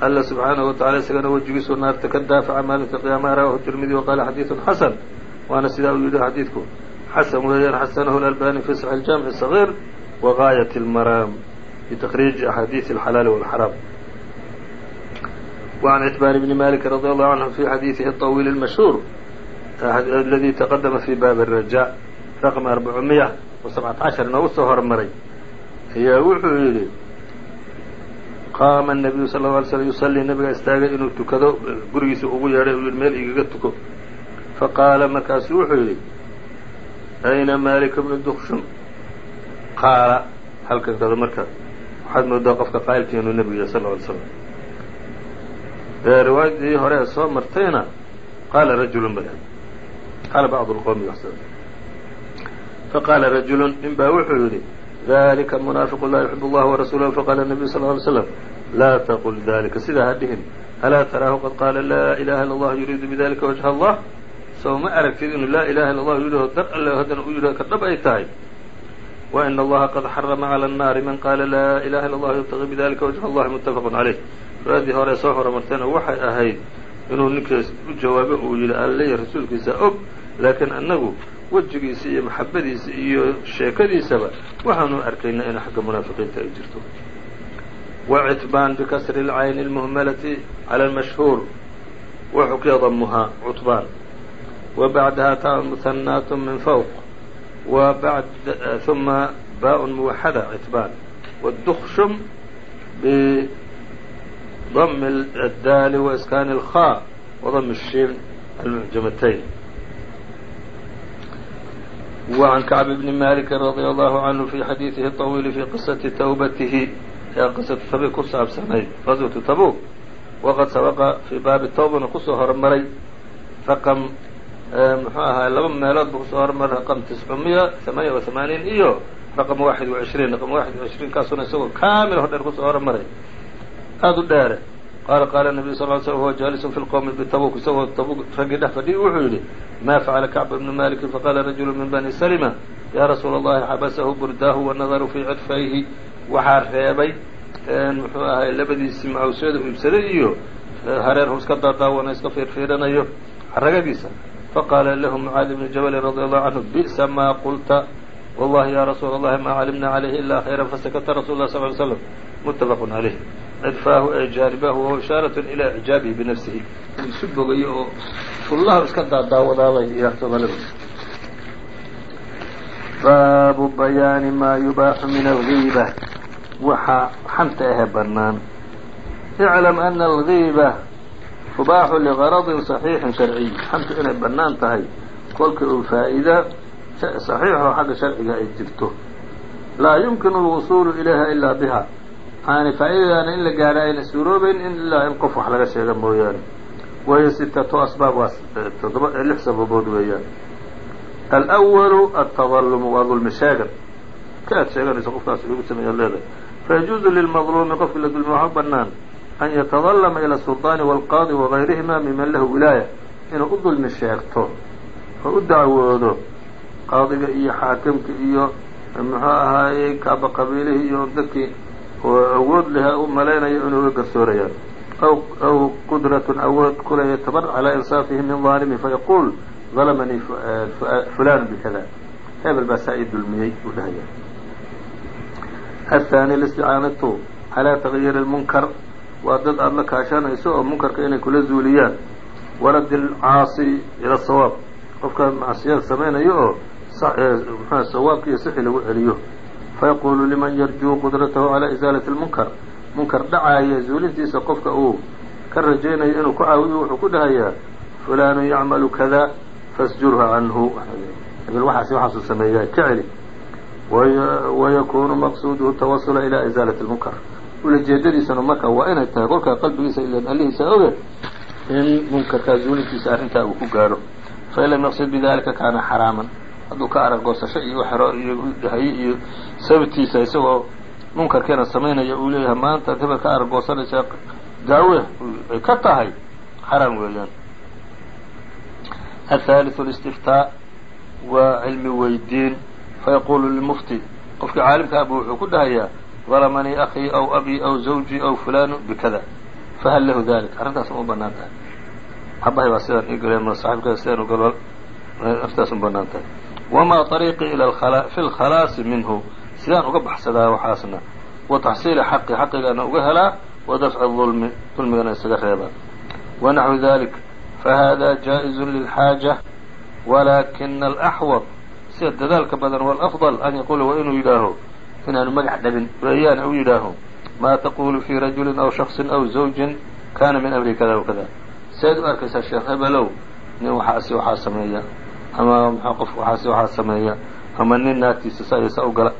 alla subxaanahu watacala isagana wejigiisu naarta ka daafaca maalinta qiyaamaha rawahu tirmidi waqaala xadiidun xasan waana sidaa uu yidhi xadiidku xasan weeyaan xasanahu lalbani fi saxi اljamic الصaغيir wagaayat اlmaraam bitaqriiji axaadiiث اlxalaali wاlxaraam وعn ctbaan bni malik radي allahu canhu fi xadiiثihi الطawiil الmashhuur aladi taqadama fi baabi الraja raqm arbacumiya wa sabcat cashar inoogu soo hormaray ayaa wuxuu yidhi qaama الnabiyu sal ه alay slm yusallii nabiga istaagay inuu tukado gurigiisa ugu yeedhay uu yihi meel igaga tuko faqaala markaasu wuxuu yidhi ayna malik bnu dukshum qaala halkan kada marka waxaad moodaa qofka qaa'ilkii inuu nebigu yahay sal ه alay slam riwaayadii hore ee soo martayna qaala rajulu ba qaala bacd اlqowmi faqaala rajulu nin baa wuxuu yidhi dalika munaafiqu laa yuxib اllah warasuulahu faqala الnabiyu sal ه alay slam laa taqul dalika sidaa ha dhihin alaa taraahu qad qaala laa ilaha illa اllah yuriidu bidalika wajha allah sow ma aragtid inuu laa ilaha illa allah yidhi oo dar alle haddana u yidhi ka dhab ay tahay waina allaha qad xarama cala الnaari man qaala laa ilaha illa allah yabtagi bidalika wajha allahi mutafaqu calayh riwaayadii hore soo horumartayna waxay ahayd inuu ninkaas u jawaabo uu yidhi alle iyo rasuulkiisa og laakiin annagu wejigiisa iyo maxabadiisa iyo sheekadiisaba waxaanu arkaynaa in xagga munaafiqiinta ay jirto wcitbaan bikasri اlcayni اlmuhmalati cala اlmashhuur waxukiya damuhaa cutbaan wa bacdaha taa muhanaat min fawq wa uma baaء muwaxada citbaan wاdukshum bdm الdaali waإskaani اlkhaa wadm الshin almucjamatayn وعn kacb bni maliki radي allahu canhu fi xadiidihi الطawiili fi qisaةi tawbatihi ee qisatu tabuk ku saabsanayd qaswatu tabuk waqad sabaqa fii baabi tawbana kusoo hormaray raqam muxuu ahaa laba meelood buu kusoo hormaray raqam tiscumiya ثamaaniya wa ثamaaniin iyo raqam waaxid wa cishriin raqam waaxid wa cishriin kaasuna isagoo kaamil hor dheer kusoo hormaray aada u dheere qaala qaala nabiyu sal ly slm huwa jaalisun fi lqowmi bitabuk isagoo tabuk raggii dhex fadhiyi wuxuu yidhi ma facala kacb bnu maliki faqala rajulu min bani salima ya rasuula allahi xabasahu burdaahu wanadaru fii cidfayhi waxaa reebay muxuu ahay labadiisii macawsyada iibsaday iyo hareerhu iska daadaawana iska fiirfiiranayo xaragadiisa faqaala lahu mucaadi bnu jabalin radi allahu canhu bi'sa maa qulta wallahi ya rasuula allahi maa calimna calayhi ila khayra fasakata rasul lah sal ly slam muttafaqun calayh cidfaahu ay jaaribahu wahuwa ishaaratun ilaa icjaabihi binafsihi. Isu bogayo oo fullaha iska daadaawadaabay bayaani maa yubaaxu min algiiba waxaa xanta ahe bannaan. Iclam ana algiiba tubaaxu ligaradin صaxiixin sharciy. Xantu inay bannaan tahay kolka uu faa'iida saxiixoo xagga sharciga ay jirto. Laa yumkinu alwusuulu ilayha ilaa biha yani faa'iidadaana in la gaadha ayna suuroobeyn ilaa in qof wax laga sheega mooyaane wahiyo sitatu asbaab waa toddoba lix sababood weeyaan alأwalu altadalumu waa dulmi sheegan ka aad sheeganayso qofkaas lagu sameeya leedahay fayajuuzu lilmadluumi qofki la dulmi waxa bannaan an yatadalama ila asulطaani wاlqaadi wagayrihima miman lahu wilaaya inuu u dulmi sheegto oo u dacwoodo qaadiga iyo xaakimka iyo muxuu ahaayey kaaba qabiilihii iyo dadkii oo awood leh u malaynayo inuuga garsoorayaa aw qudratun awood kulaya tabar calaa insaafihi min daalimin fayaquul dalamanii eh, eh, fulanu bikada hebel baa saa ii dulmiyey uu dhahaya athaani listicaanatu calaa taqyiiri lmunkar waa dad aada la kaashanayso oo munkarka inay kula zuuliyaan. Waradi alcaasi ila asawaab qofka macsiyada samaynayo oo eh, muxua sawaabka iyo sixi lagu celiyo fayaquulu liman yarjuu qudratahu calaa isaalati lmunkar munkar dhacaaya zuulintiisa qofka uu ka rajaynayo inuu ku caawiyo wuxuu ku dhahayaa fulaanu yacmalu kada fasjurha canhu hebel waxaas waxaasuu sameeyaa ka celi wayakunu maqsuuduhu tawasula ilaa isaalati lmunkar ulajeedadiisana marka waa inay tahay kolkaa qalbigiisa ilan allihiisa oge in munkarkaa zuulintiisa arrintaa uu ku gaadho fain lam yaqsid bidalika kaana xaraaman hadduu ka arag goosasho iyo xero iyo haye iyo sababtiisa isagoo munkarkeena samaynaya uu leeyahay maanta ad hebel ka arag goosanaysaa daawe ay ka tahay xaraam weeyaan. Athalitثu اlistiftaa waa cilmi weydiin fayaqulu lilmufti qofkii caalimka ah abu wuxuu ku dhahayaa dalamanii akii aw abi aw zawji aw fulanu bikada fahal lahu dalik arrintaas ma u bannaan tahay. Habahay baa sidaan ii ma saaxibkaa sidaan u arrintaas u bannaan tahay وma طريqii في الkhلاaصi minhu sidaan uga baxsadaa waxaasna وتaxصيiل xaqi xaqigana uga helaa وdفع الظulmi dulmigana isaga reebaa وnaحو ذalik fahada جائز للxاaجة ولakن الأحوط sida dadaalka badan والأفضل أn yqula waa inuu yidhaaho inaanu magac dhabin weeyaan u yidhaaho maa taqulu fii rajulin aw shaksin aw zawjin kana min amri kada wakada seed u arkaysaa sheekh hebelow nin waxaasi waxaa sameeya ama mxu qofku waaas waxaa sameeya ama nin naagtiisa saysa u gala.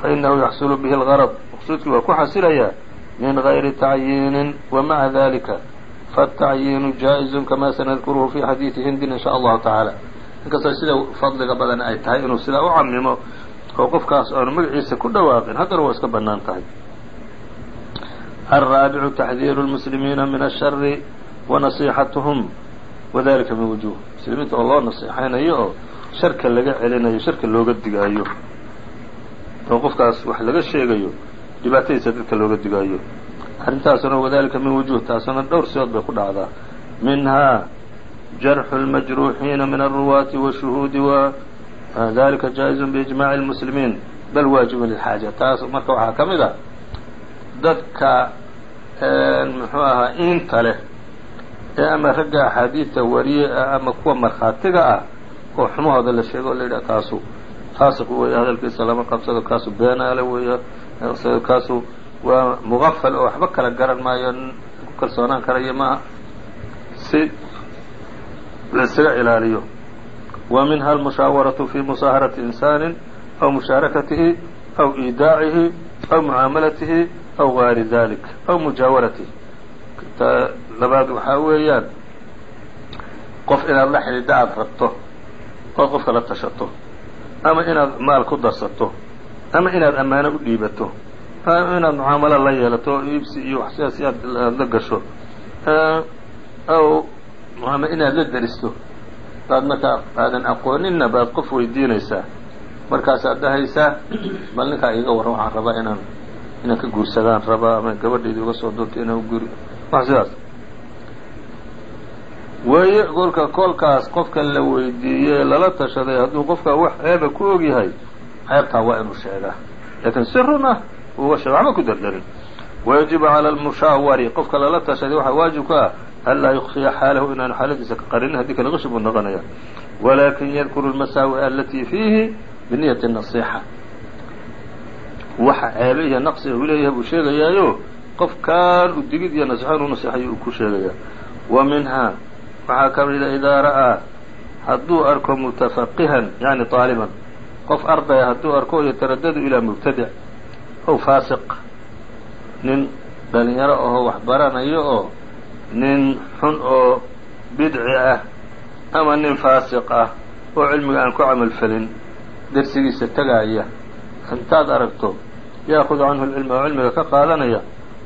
Fainahu yaxsulu bihi اlgarad maqsuudkii waa ku xasilayaa min gayri tacyiinin wamaca dalika faatacyiinu jaa-izun kama sanadkuruhu fi xadiidi hindin in sha allahu tacaala inkastoo sida fadliga badan ay tahay inuu sidaa u camimo oo qofkaas oonu magaciisa ku dhawaaqin haddana waa iska bannaan tahay. Alraabicu taxdiiru lmuslimiina min ashari wa wadalika min wujuh muslimiinta oo loo nasiixaynayo oo sharka laga celinayo sharka looga digaayo. Oo qofkaas wax laga sheegayo dhibaatadiisa dadka looga digaayo. Arrintaasuna wadalika min wujuh taasuna dhowr sidood bay ku dhacdaa. Minhaa jarxu lmajruuxiina min alruwaati washuhuudi wa dalika jaaئizu biijmaci اlmuslimiin bal waajibun lilxaaja taas marka waxaa ka mid a dadka muxuu ahaa iinta leh ee ama ragga axaadiidta wariye ah ama kuwa markhaatiga ah oo xumahooda la sheego o la yidhaha kaasu faasiq weeye hadalkiisa lama qabsado kaasu beenaale weeye kaasu waa mugafal oo waxba kala garan maayo ku kalsoonaan karayo maaha si la isaga ilaaliyo. Wa minha almushaawaraةu fi musaaharati insani aw mushaarakatihi aw iidaacihi aw mucaamalatihi aw gayri dalik aw mujaawaratihi labaad waxaa weeyaan qof inaad la xidhiidho aada rabto ood qofka la tashato ama inaad maal ku darsato ama inaad ammaano u dhiibato inaad mucaamalo la yeelato iibsi iyo wax sidaas aad la gasho aw ama inaad la deristo daad markaa aadan aqooninna baad qof weydiinaysaa. Markaasaad dhahaysaa bal ninkaa iiga warran waxaan rabaa inaan inaan ka guursadaan rabaa ama gabadhayda uga soo doonto inaan guri wax sidaas weeye kolka kolkaas qofka la weydiiyey lala tashaday hadduu qofka wax ceeba ku og yahay ceebtaa waa inuu sheegaa. Laakiin si run ah waxba ku dardarin. Wayajibu cala almushaawari qofka lala tashaday waxaa waajib ku ah anlaa yukfiya xaalahu inaanu xaaladiisa ka qarinin haddii kale qishi buu noqonaya. Walakin yadkuru lmasaawi'a alatii fiihi biniyati nasixa waxa ceebe iyo naqsiga uu leeyahay buu sheegayaayo qofkaan u digid iyo nasixo inuu nasixayo uu ku sheegaya wa minhaa waxaa ka mida idaa ra'aa hadduu arko mutafaqihan yani طaaliban qof ardaya hadduu arko yataradadu ilaa mubtadic ow faasiq. Nin dhalinyaro ahoo wax baranayo oo nin xun oo bidci ah ama nin faasiq ah oo cilmiga aan ku camalfelin dersigiisa tegaaya intaad aragto yaakudu canhu lcilma oo cilmiga ka qaadanaya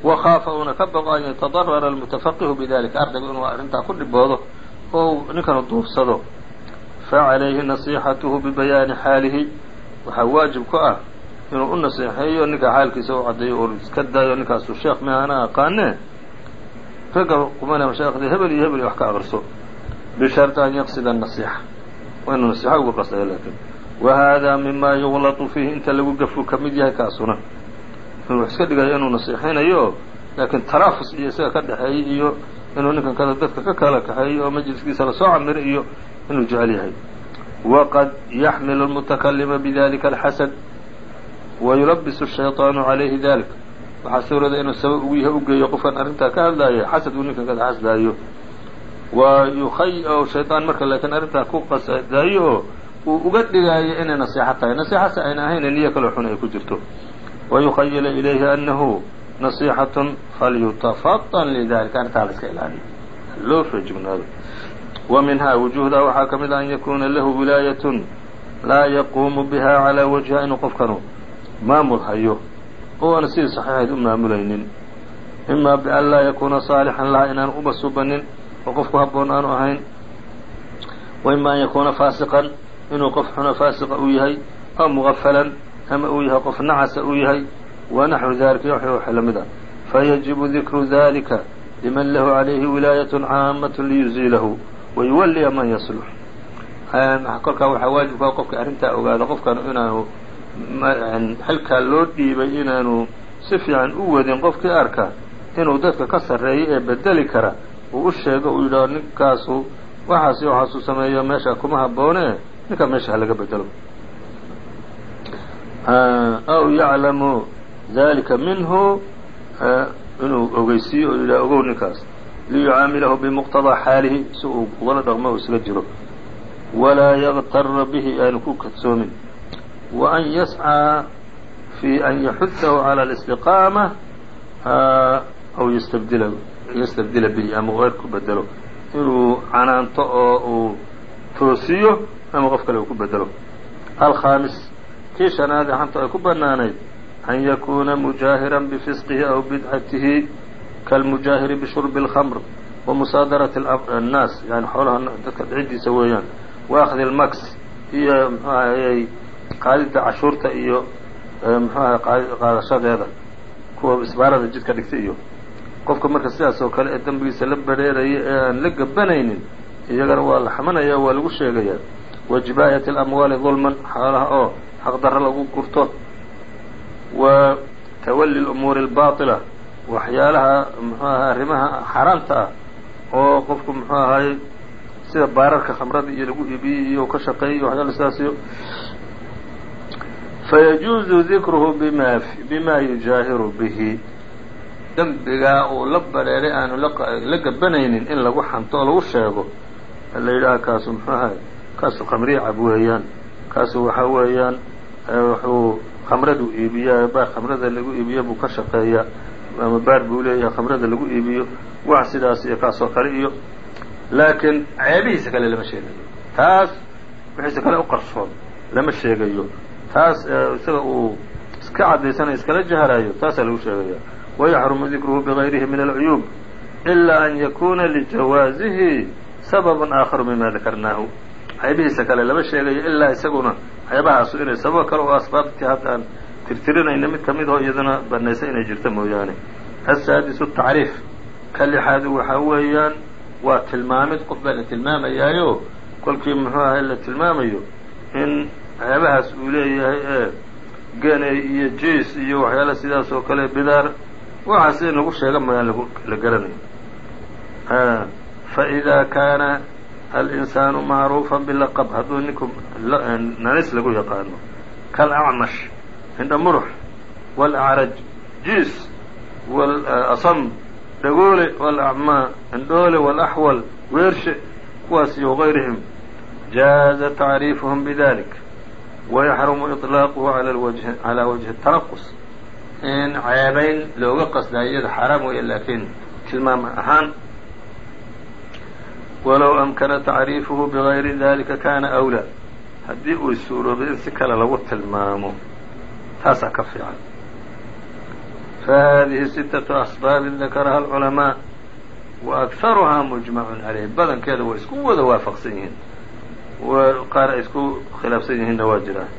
wakaafa uuna ka boqo an yatadarara almutafaqihu bidalika ardaygu inuu arrintaa ku dhiboodo oo ninkanu duufsado facalayhi nasixatuhu bibayaani xaalihi waxaa waajib ku ah inuu u naseexeeyo ninka xaalkiisa u caddeeyo oo iska daayo ninkaasu sheekh miaana aqaane ragga qumana mashaaikhda hebel iyo hebel wax ka aqriso bisharti an yaqsida nasixa waa inuu nasixa uga qasdayo laakin wa hada mima yuglatu fiihi inta lagu gafu ka mid yahay kaasuna inuu wax iska dhigayo inuu nasiixinayo laakiin taraafus iyo isaga ka dhexeeyey iyo inuu ninkan kada dadka ka kala kaxeeyo oo majliskiisa lasoo camiro iyo inuu jecel yahay waqad yaxmilu lmutakalima bidalika alxasad wayulabisu الshayطaanu عalayhi dalik waxaa suurada inuu sabab ugu yahay ugeeyo qofkan arrintaa ka hadlaaya xasad uu ninkan kada xasdaayo wa yukhay o shayطaan marka laakiin arrintaa ku qasadaayo oo uu uga dhigaayo inay naseexo tahay naseexase ayna ahayn niyo kaloo xun ay ku jirto wayukhayila ilayhi anahu nasixatun falyutafaطan lidalika arrintaa la iska ilaaliyo loo feejignaado wa minhaa wujuhda waxaa ka mid a an yakuna lahu wilaayatun laa yaquumu biha calى wajha inuu qofkanu maamul hayo oo aana sidii saxiixayd u maamulaynin ima bian laa yakuuna saalixan laha inaan uba subanin oo qofku haboon aanu ahayn wa ima an yakuuna faasiqan inuu qof xuna faasiqa uu yahay aw mugafalan ama uu yahay qof nacasa uu yahay wa naxwu dalika iyo wax la mid ah. Fayajibu dikru dalika liman lahu calayhi wilaayat caamaة liyuziilahu wayuwaliya man yaslux kolkaa waxaa waajibkaa qofka arrintaa ogaada qofkan inaanu xilkaa loo dhiibay inaanu si fiican u wadin qofkii arka inuu dadka ka sarreeyo ee bedeli kara uu u sheego uu yidhaho ninkaasu waxaasi waxaasuu sameeyo meesha kuma habboone ninkaa meesha ha laga bedelo aw yaclamu dalika minhu inuu ogeysiiyo oo yidhaha ogow ninkaas liyucaamilahu bimuqtadaa xaalihi si uu ugala dhaqmo oo isla jiro walaa yaktara bihi aanu ku kadsoomin wa an yascaa fi an yaxudahu cala alistiqaama aw yastabdila yastabdila bihi ama uu er ku bedelo inuu canaanto oo uu toosiyo ama qof kale uu ku bedelo alkhaamis kii shanaad xanta ay ku banaanayd an yakuuna mujaahiran bifisqihi aw bidcatihi kalmujaahiri bishurbi alkhamr wa musaadarati annaas yani xoolaha dadka dhicidiisa weeyaan wa akhdi almaks iyo mxu ahayey qaadidda cashuurta iyo mxu qaadashadeeda kuwa isbaarada jidka dhigta iyo qofka marka sidaas oo kale ee dembigiisa la bereeraya ee aan la gabanaynin iyagana waa la xamanaya waa lagu sheegaya wa jibaayati alamwaali dulman xoolaha oo xaqdarro lagu gurto. Wa tawalli lumuuri albaatila waxyaalaha muxuu ahaa arrimaha xaaraamta ah oo qofku muxuu ahaayey sida baararka khamrada iyo lagu iibiyey iyo ka shaqeeyey iyo. Waxyaala sidaasiyo fayajuuzu dikruhu bima bima yujaahiru bihi. Dembigaa uu la bareeray aanu la gabanaynin in lagu xanto lagu sheego la yidhaaha kaasu muxuu ahaay kaasu khamriicab weeyaan kaasu waxaa weeyaan wuxuu khamradu iibiyaa baar khamrada lagu iibiyo buu ka shaqeeyaa ama baar buu leeyahay khamrada lagu iibiyo wax sidaas iyo kaasoo kale iyo laakiin ceebihiisa kale lama sheegayo. Taas wixiisa kale u qarsoon lama sheegayo. Taas isaga uu iska caddaysanayo iskala jaharayo taasaa lagu sheegaya wayaxrumu dikruhu bigayrihi min alcuyuub ilaa an yakuna lijawaazihi sababan aakharu mima dakarnaahu ceebihiisa kale lama sheegayo ilaa isaguna ceebahaasu inay sababo kale oo asbaabtii hadda aan tirtirinayna mid ka mid oo iyadana banaysa inay jirto mooyaane. Asaadisu tacriif. Ka lixaadu waxaa weeyaan waa tilmaamid qof baa la tilmaamayaayo kolkii muxuu ahay la tilmaamayo in waxyaabahaas uu leeyahay ee geney iyo jiis iyo waxyaala sidaas oo kale bidaar. Waxaas in lagu sheega mayaan la garanayo. Faإida kaana alinsaanu macruufa bilaqab hadduu ninku nanis lagu yaqaano kalacmash indha murux walacraj jiis walasam dhagoole walacmaa indhoole walaxwal weershe kuwaas iyo wagayrihim jaaza tacriifuhum bidalik wayaxrumu iطlaaquhu calaa wajhi taraqus in ceebayn looga qasda iyada xaaraam weeye laakiin tilmaama ahaan walow amkana tacriifuhu bigayri dalika kana awlaa haddii uu isuuroobay in si kale lagu tilmaamo taasaa ka fiican fahadihi sitatu asbaabin dakaraha alculamaa wa akharuhaa mujmacun caleyh badankeeda way isku wada waafaqsan yihiin qaar ay isku khilaafsan yihiinna waa jiraan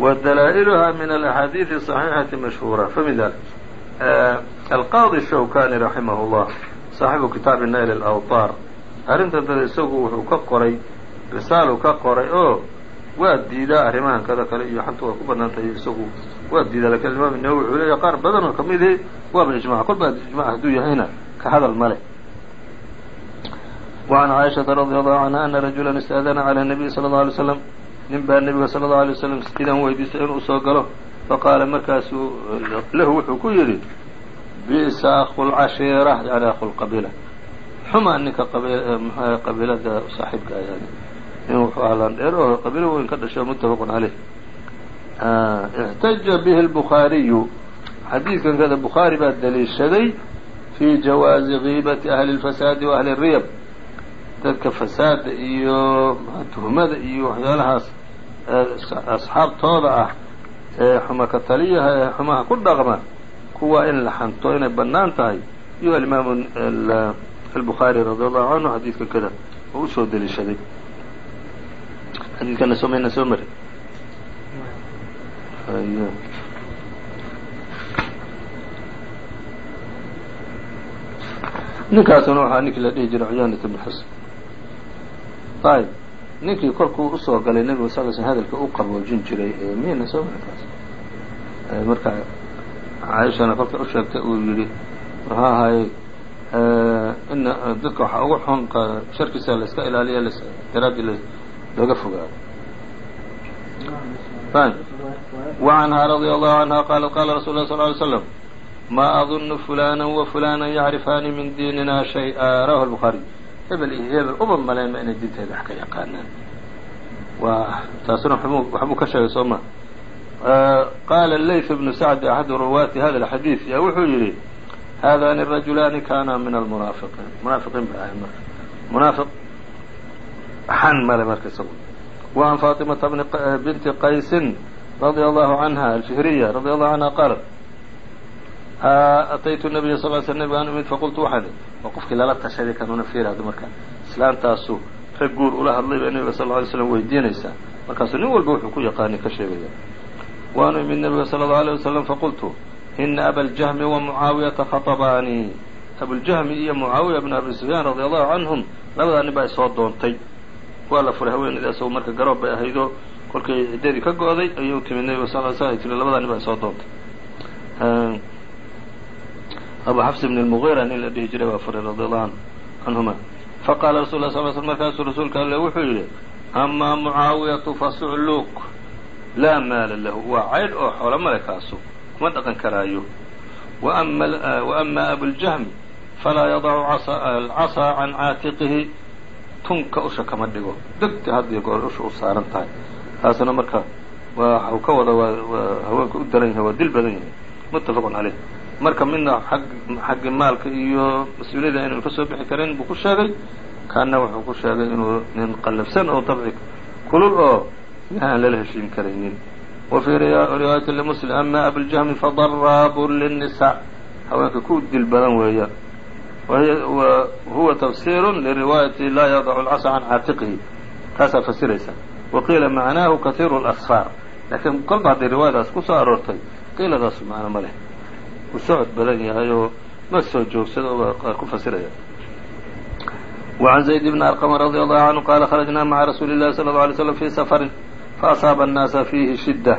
wa dalaa'iluhaa min alaxaadiidi asaxiixati mashhuura famidaal alqaadi shawkani raximah saaxibu kitaabi nayl alawtaar arrintan dada isagu wuxuu ka qoray risaalu ka qoray oo waa diidaa arrimahan kada kale iyo xanta waa ku banaan tahay isagu waa diidaa lakin imaam nawowi wuxuu leeya qaar badan oo kamidii waaba ijmac kol baa ijmac hadduu yahayna ka hadal male وعn caaishaةa radي allahu canha ana rajula istأdana calى الnabiy salى الlه alay slam nin baa nebiga sala allau alay waslam idan weydiistay inuu soo galo faqaala markaasuu lahu wuxuu ku yidhi bi'sa akhu lcashiira yani akhu lqabiila xumaa ninka mxua qabiilada saaxiibka ah yani in wuxuu ahaa landheer oo qabiilo weyn ka dhashay muttafaqun caleyh اxtaja bihi الbukhaariyu xadiidkan kada bukhaari baa daliishaday fi jawaazi giibati ahli اlfasaadi wa ahli الriyab dadka fasaada iyo tuhmada iyo waxyaalahaas asxaabtooda ah ee xuma ka taliyaha ee xumaha ku dhaqma kuwa in la xanto inay bannaan tahay iyo alimaamu albukhaari radi allahu canhu xadiidka kada oo u soo deliishaday xadiidkana soo mayna soo mari. Ninkaasuna waxaa ninkii la dhihi jiray cuyaanat bn xusn. Ayb ninkii kolkuu u soo galay nebiga sal sl hadalka u qaboojin jiray miyayna soo markaas marka caaishana kolka u sheegtay uu yidhi wuxuu ahaayey ina dadka waxaa ugu xun sharkiisa layska ilaaliya daraaddii looga fogaado ayb وعنها رضي الله عنها qالت qاla رsuل الله صلى اه عليه وسلم ma أظن فلانا وفلانا يعرفاni min diinina شhayئa rawaه البخاري hebel iyo hebel uba maleynma inay diinteeda wax ka yaqaanaan waa taasuna waxbuu ka sheegay soo ma qaala layth bnu sacd axadu ruwaati hada الxadiiث ya wuxuu yidhi haadani rajulaani kaana min almunaafiqiin munaafiqiin bay ahay marka munaafiq xan male marka isagu wa can faatimata binti qaysin radia allahu canha alfihriya radia allahu canha qaalat ataytu nabiya sal sl nabigaan imid faqultu waxaan waa qofkii lala tashaday kanuna fiira dumarka islaantaasu rag guur ula hadlay bay nabiga sal alay slam weydiinaysaa markaasuu nin walba wuxuu ku yaqaani ka sheegaya waanu imid nabiga sala allau alay wasalam faqultu ina abaljahmi wa mucaawiyata khatabaanii abuljahmi iyo mucaawiya bn abi sufyaan radi allahu canhum labadaa nin baa isoo doontay waa la furay haweenaydaas marka garoob bay ahaydoo kolkay ciddadii ka go-day ayay u timid nabiga sal sl tiri labadaa nin baa isoo doontay abu xafs bn اlmugiira nin la dhihi jiray baa furay radi allahu canhuma faqaala rasul la sal sl markaasuu rasuulka alle wuxuu yidhi amaa mucaawiyatu fasucluuk laa maala lahu waa caydh oo xoolo male kaasu kuma dhaqan karaayo. Waama abuljahm falaa yadacu alcasaa can caatiqihi tunka usha kama dhigo. Degta haddiyo goor usha u saaran tahay. Taasna marka waxau ka wada haweenka u daran yahay waa dil badan yahay. Muttafaqun caleyh marka midna xaggi maalka iyo mas'uuliyada inaynu ka bixi karayn buu ku sheegay. Kaana wuxuu ku sheegay inuu nin qallafsan oo dabci kulul oo aan lala heshiin karaynin wa fii riwaayati limuslim ama abuljahmi fadaraabun linnisaa haweenka ku dil badan weeyaan huwa tafsiru liriwaayati laa yadacu lcasa can caatiqihi taasaa fasiraysa wa qiila macnaahu kahiiru lasfaar laakiin kolba hadday riwaayadaas ku soo aroortay qiiladaasu macno ma leh uu socod badan yahay oo ma soo joogsado baa qaar ku fasiraya وعن زيد بن أرقم رضي الله عنه قال خرجنا مع رسول الله صلى الله عليه وسلم في سفر faasaaba annaasa fiihi shidda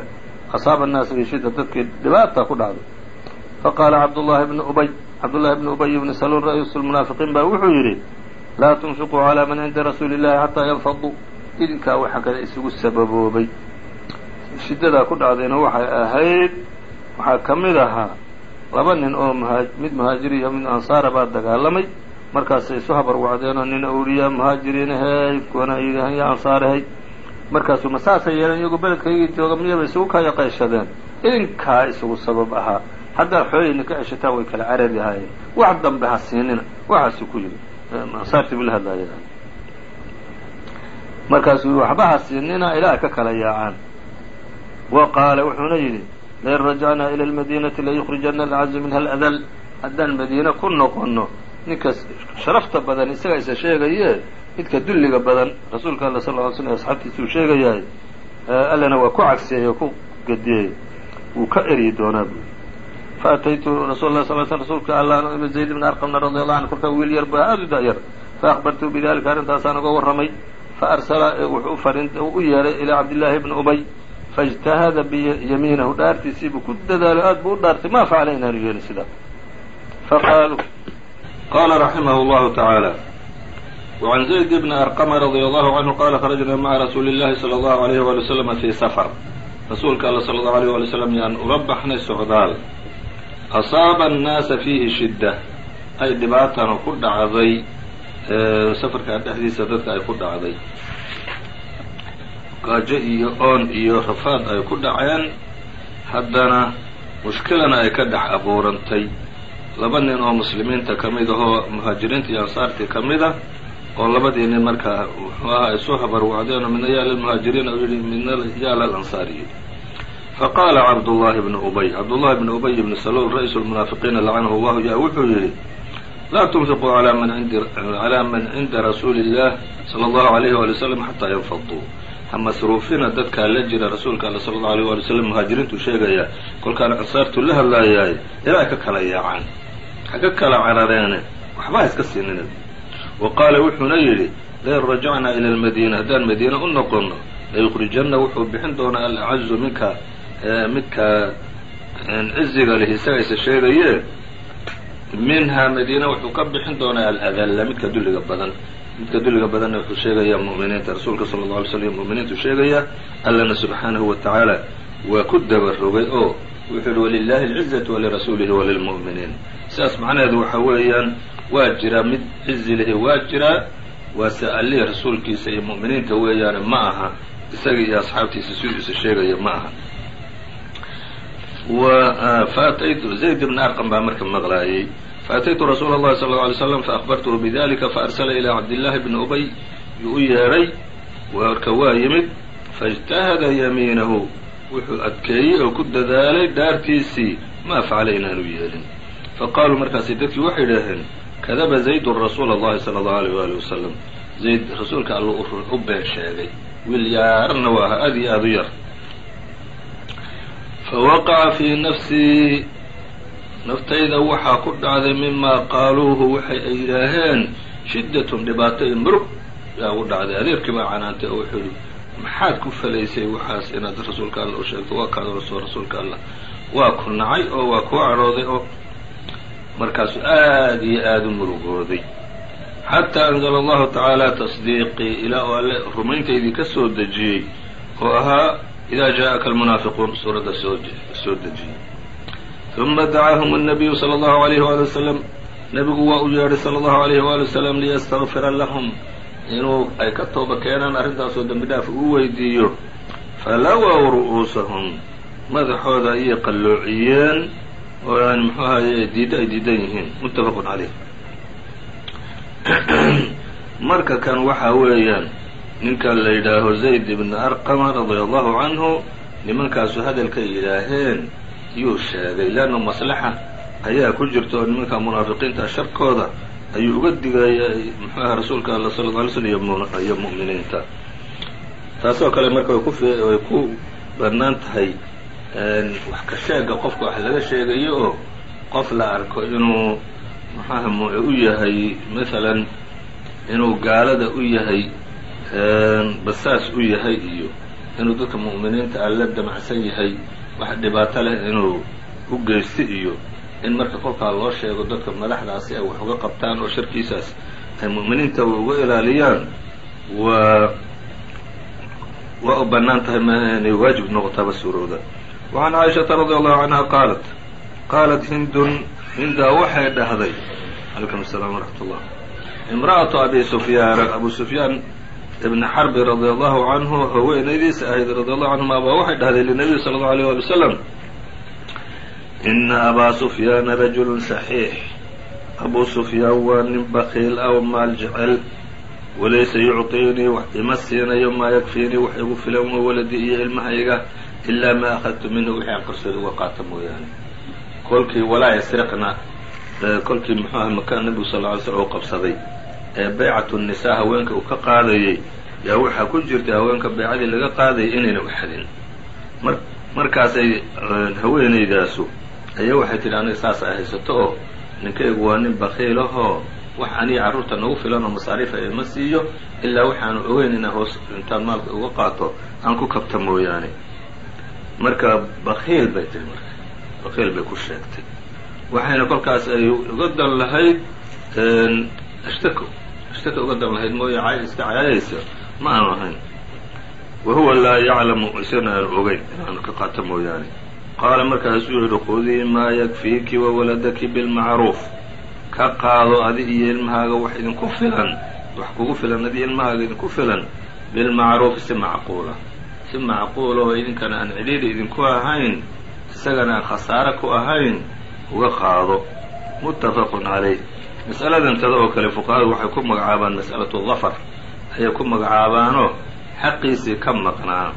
asaaba annaasa fii shidda dadkii dhibaata ku dhacday faqaala cabdullahi bnu ubay cabdullahi bnu ubay bni saluun ra'iisulmunaafiqiin baa wuxuu yidhi laa tunfiquu calaa man cinda rasuuli illahi xataa yanfaduu idinkaa waxa kale isugu sababoobay shiddadaa ku dhacdayna waxay ahayd waxaa ka mid ahaa laba nin oo mid muhaajiri iyo mid ansaara baa dagaalamay markaasay isu habar wacdeen oo nin uu muhaajiriin ahay kuwana yidhahan yaa ansaarahay markaasuu ma saasay yeeleen iyagoo beledkaygii jooga miyaba isugu kaya qayshadeen idinkaa isugu sabab ahaa haddaad xooleyna ka ceshataan way kala carari ahaayeen wax dambe ha siinina. Waxaasuu ku yidhi ansaartii buu la hadlaaya markaasuu waxba ha siinina ilaa ka kala yaacaan. Wa qaala wuxuuna yidhi lain rajacnaa ila almadiinati layukrijana alcazu minha aladal haddaan madiine ku noqonno ninka sharafta badan isaga isa sheegaye midka dulliga badan rasuulka alla sal sl asxaabtiisuu sheegayahay allana waa ku cagseeyey oo ku gediyey wuu ka eryi doonaa buui faataytu rasul lah sl rasuulka alla an zayd ibn arqamna radi allahu anhu kolkaa wiil yar baa aada u da'yar. Fa akhbartu bidalika arrintaasaan uga warramay. Faarsala wuxuu u yeedhay ilaa cabdillaahi bni ubay. Faijtahada biyamiinahu dhaartiisiibuu ku dadaalo aad buu u dhaartay maa facala inaanu yeelin sidaa faqaalu qaala raximah llahu tacaala وعn زayd bn arqma radي allahu canhu qala kharajna maca rasuuli اllahi salى اllahu عalayh wali wslama fii safar rasuulka alla salى اllahu alيyh wali wslam yaan ula baxnay socdaal asaaba الnaasa fiihi shidة ay dhibaatana ku dhacday safarkaa dhexdiisa dadka ay ku dhacday gaajo iyo oon iyo rafaad ay ku dhaceen haddana mushkilana ay ka dhex abuurantay laba nin oo muslimiinta ka mid ahoo muhaajiriinta iyo ansaartii ka mid a oo labadii nin markaa wuxuu ahaa ay soo habarwacdeen oo midna yaa lilmuhaajiriin u yidhi midna yaa lilansaar yidhi faqaala cabdullaahi bnu ubay cabdullahi bnu ubay bni saluul ra'isu lmunaafiqiina lacanahu allahu ya wuxuu yidhi laa tunfiquu calaa man cinda rasuuli illah sala allahu alayhi wali wasalam xataa yanfaduu. Ha masruufina dadkaa la jira rasuulka alla sala allahu alayh wali wasalam muhaajiriintuu sheegayaa kolkaan ansaartuu la hadlaayaay ilaa ka kala yaacaan ha ka kala carareene waxba ha iska siinina wa qaala wuxuuna yidhi lain rajacnaa ila almadiina haddaan madiine u noqonno layukhrijanna wuxuu bixin doonaa alacazu minka midka ciziga leh isaga isa sheegaye minhaa madiina wuxuu ka bixin doonaa aladalla midka dulliga badan midka dulliga badanna wuxuu sheegayaa mu'miniinta rasuulka sala alla alay slam mu'miniintu sheegayaa allana subxaanahu wa tacaala waa ku dabarogay oo wuxuu yihi walilahi alcizatu walirasuulihi walilmu'miniin sidaas macnaheedu waxa weeyaan waa jiraa mid cizi lehi waa jiraa waase allihii rasuulkiisa iyo mu'miniinta weeyaane ma aha isaga iyo asxaabtiisa siduu isa sheegaya ma aha faataytu zayd bn arqam baa marka maqlaayey faataytu rasuula اllahi sal ه alay slam faakbartuhu bidalika faarsala ilaa cabdillaahi bni ubay yuu u yeedhay warka waa yimid faاjtahada yamiinahu wuxuu adkeeyey oo ku dadaalay dhaartiisii ma facala inaanu yeelin faqaaluu markaasi dadkii waxay idhaaheen kadaba zaydun rasuul allahi sala allahu alayh waali wasalam zayd rasuulka alla u been sheegay wiil yaarna waa ahaa aad iyo aad u yar fa waqaca fii nafsii naftayda waxaa ku dhacday mimaa qaaluuhu waxay ay yidhaaheen shiddatun dhibaato i murug yaa ugu dhacday adeerkii baa canaantay oo wuxuu yihi maxaad ku falaysay waxaas inaad rasuulka alla u sheegto waa kaadoo rasuulka allah waa ku nacay oo waa kuu carooday oo markaasuu aad iyo aada u murugooday xataa anzala allahu tacaala tasdiiqii ilaa oo alle rumayntaydii ka soo dejiyey oo ahaa ida jaءaka almunaafiquun suuradda soo soo dejiyey ثuma dacaahum الnabiyu salى اllahu عalayh wali wasalam nebigu waa u yeedhay salى اllahu عalayh wali wasalam liyastakfira lahum inuu ay ka tooba keenaan arrintaasoo dembi dhaaf uu weydiiyo falawow ru'uusahum madaxooda ayay qalloociyeen oo aan muxuu ahaye diiddo ay diidan yihiin muttafaqun caleyh marka kan waxaa weeyaan ninka la yidhaaho zayd ibn arqama radia allahu canhu nimankaasu hadalkay yidhaaheen yuu sheegay leanna maslaxa ayaa ku jirta oo nimanka munaafiqiinta sharkooda ayuu uga digaya muxuu aha rasuulka alla sala alla alay slm iyo mu'miniinta. Taasoo kale marka way ku bannaan tahay wax ka sheega qofka wax laga sheegayo oo qof la arko inuu maxaha u yahay maalan inuu gaalada u yahay basaas u yahay iyo inuu dadka mu'miniinta ah la damacsan yahay wax dhibaato leh inuu u geysto iyo in marka kolkaa loo sheego dadka madaxdaasi ay wax uga qabtaan oo sharkiisaas ay mu'miniinta uga ilaaliyaan waa waa u bannaan tahay ma inay waajib noqotaaba suurowda وعan caaishaةa radي allahu canha qaalat qaalat hindun hindaa waxay dhahday alaykum الsalaam وraxmat ullah imra'aةu abi sufyaan abu sufyaan ibn xarbi radi allahu canhu haweenaydiisa ahayd radi allahu canhuma baa waxay dhahday linabiy sala allahu alيyh wali wslam ina abaa sufyaana rajulu saxiix abuu sufyaan waa nin bakiil ah oo maal jecel walaysa yucطiinii wax ima siinayo maa yakfiinii wax igu filan wa waladii iyo ilmahayga ilaa maa akhadtu minhu wixii aan korsooda uga qaata mooyaane. Kolkii walaa yasriqna kolkii muxuu aha maka nebigu sal lla alay slm uu qabsaday. Ee baycatu nisaa haweenka uu ka qaadayey. Yaa waxaa ku jirtay haweenka baycadii laga qaadayay inayna u xadin. Mar markaasay haweenaydaasu ayaa waxay tidhi aniga saas ay haysato oo ninkaygu waa nin bakiilahoo wax aniga carruurta nagu filan oo masaariifa ima siiyo ilaa waxaanu ogeyn inaan hoos intaan maalka uga qaato aan ku kabta mooyaane marka bakiil bay tihi marka. Bakiil bay ku sheegtay. Waxayna kolkaas ay uga dan lahayd ashtako. Ashtaka uga dan lahayd mooye iska caayaysa ma aanu ahayn wa huwa laa yaclamu isagana aanu ogeyn inaanu ka qaato mooyaane. Qaala markaasuu yihi khudii maa yakfiiki wa waladaki bilmacruuf. Ka qaado adi iyo ilmahaaga wax idinku filan wax kugu filan adi ilmahaaga idinku filan. Bilmacruufi si macquula si macquula oo idinkana aan cidhiidhi idinku ahayn isagana aan khasaare ku ahayn uga qaado. Muttafaqun calayh. Mas'aladan tada oo kale fuqahadu waxay ku magacaabaan mas'alatu dafar. Ayay ku magacaabaanoo xaqiisii ka maqnaa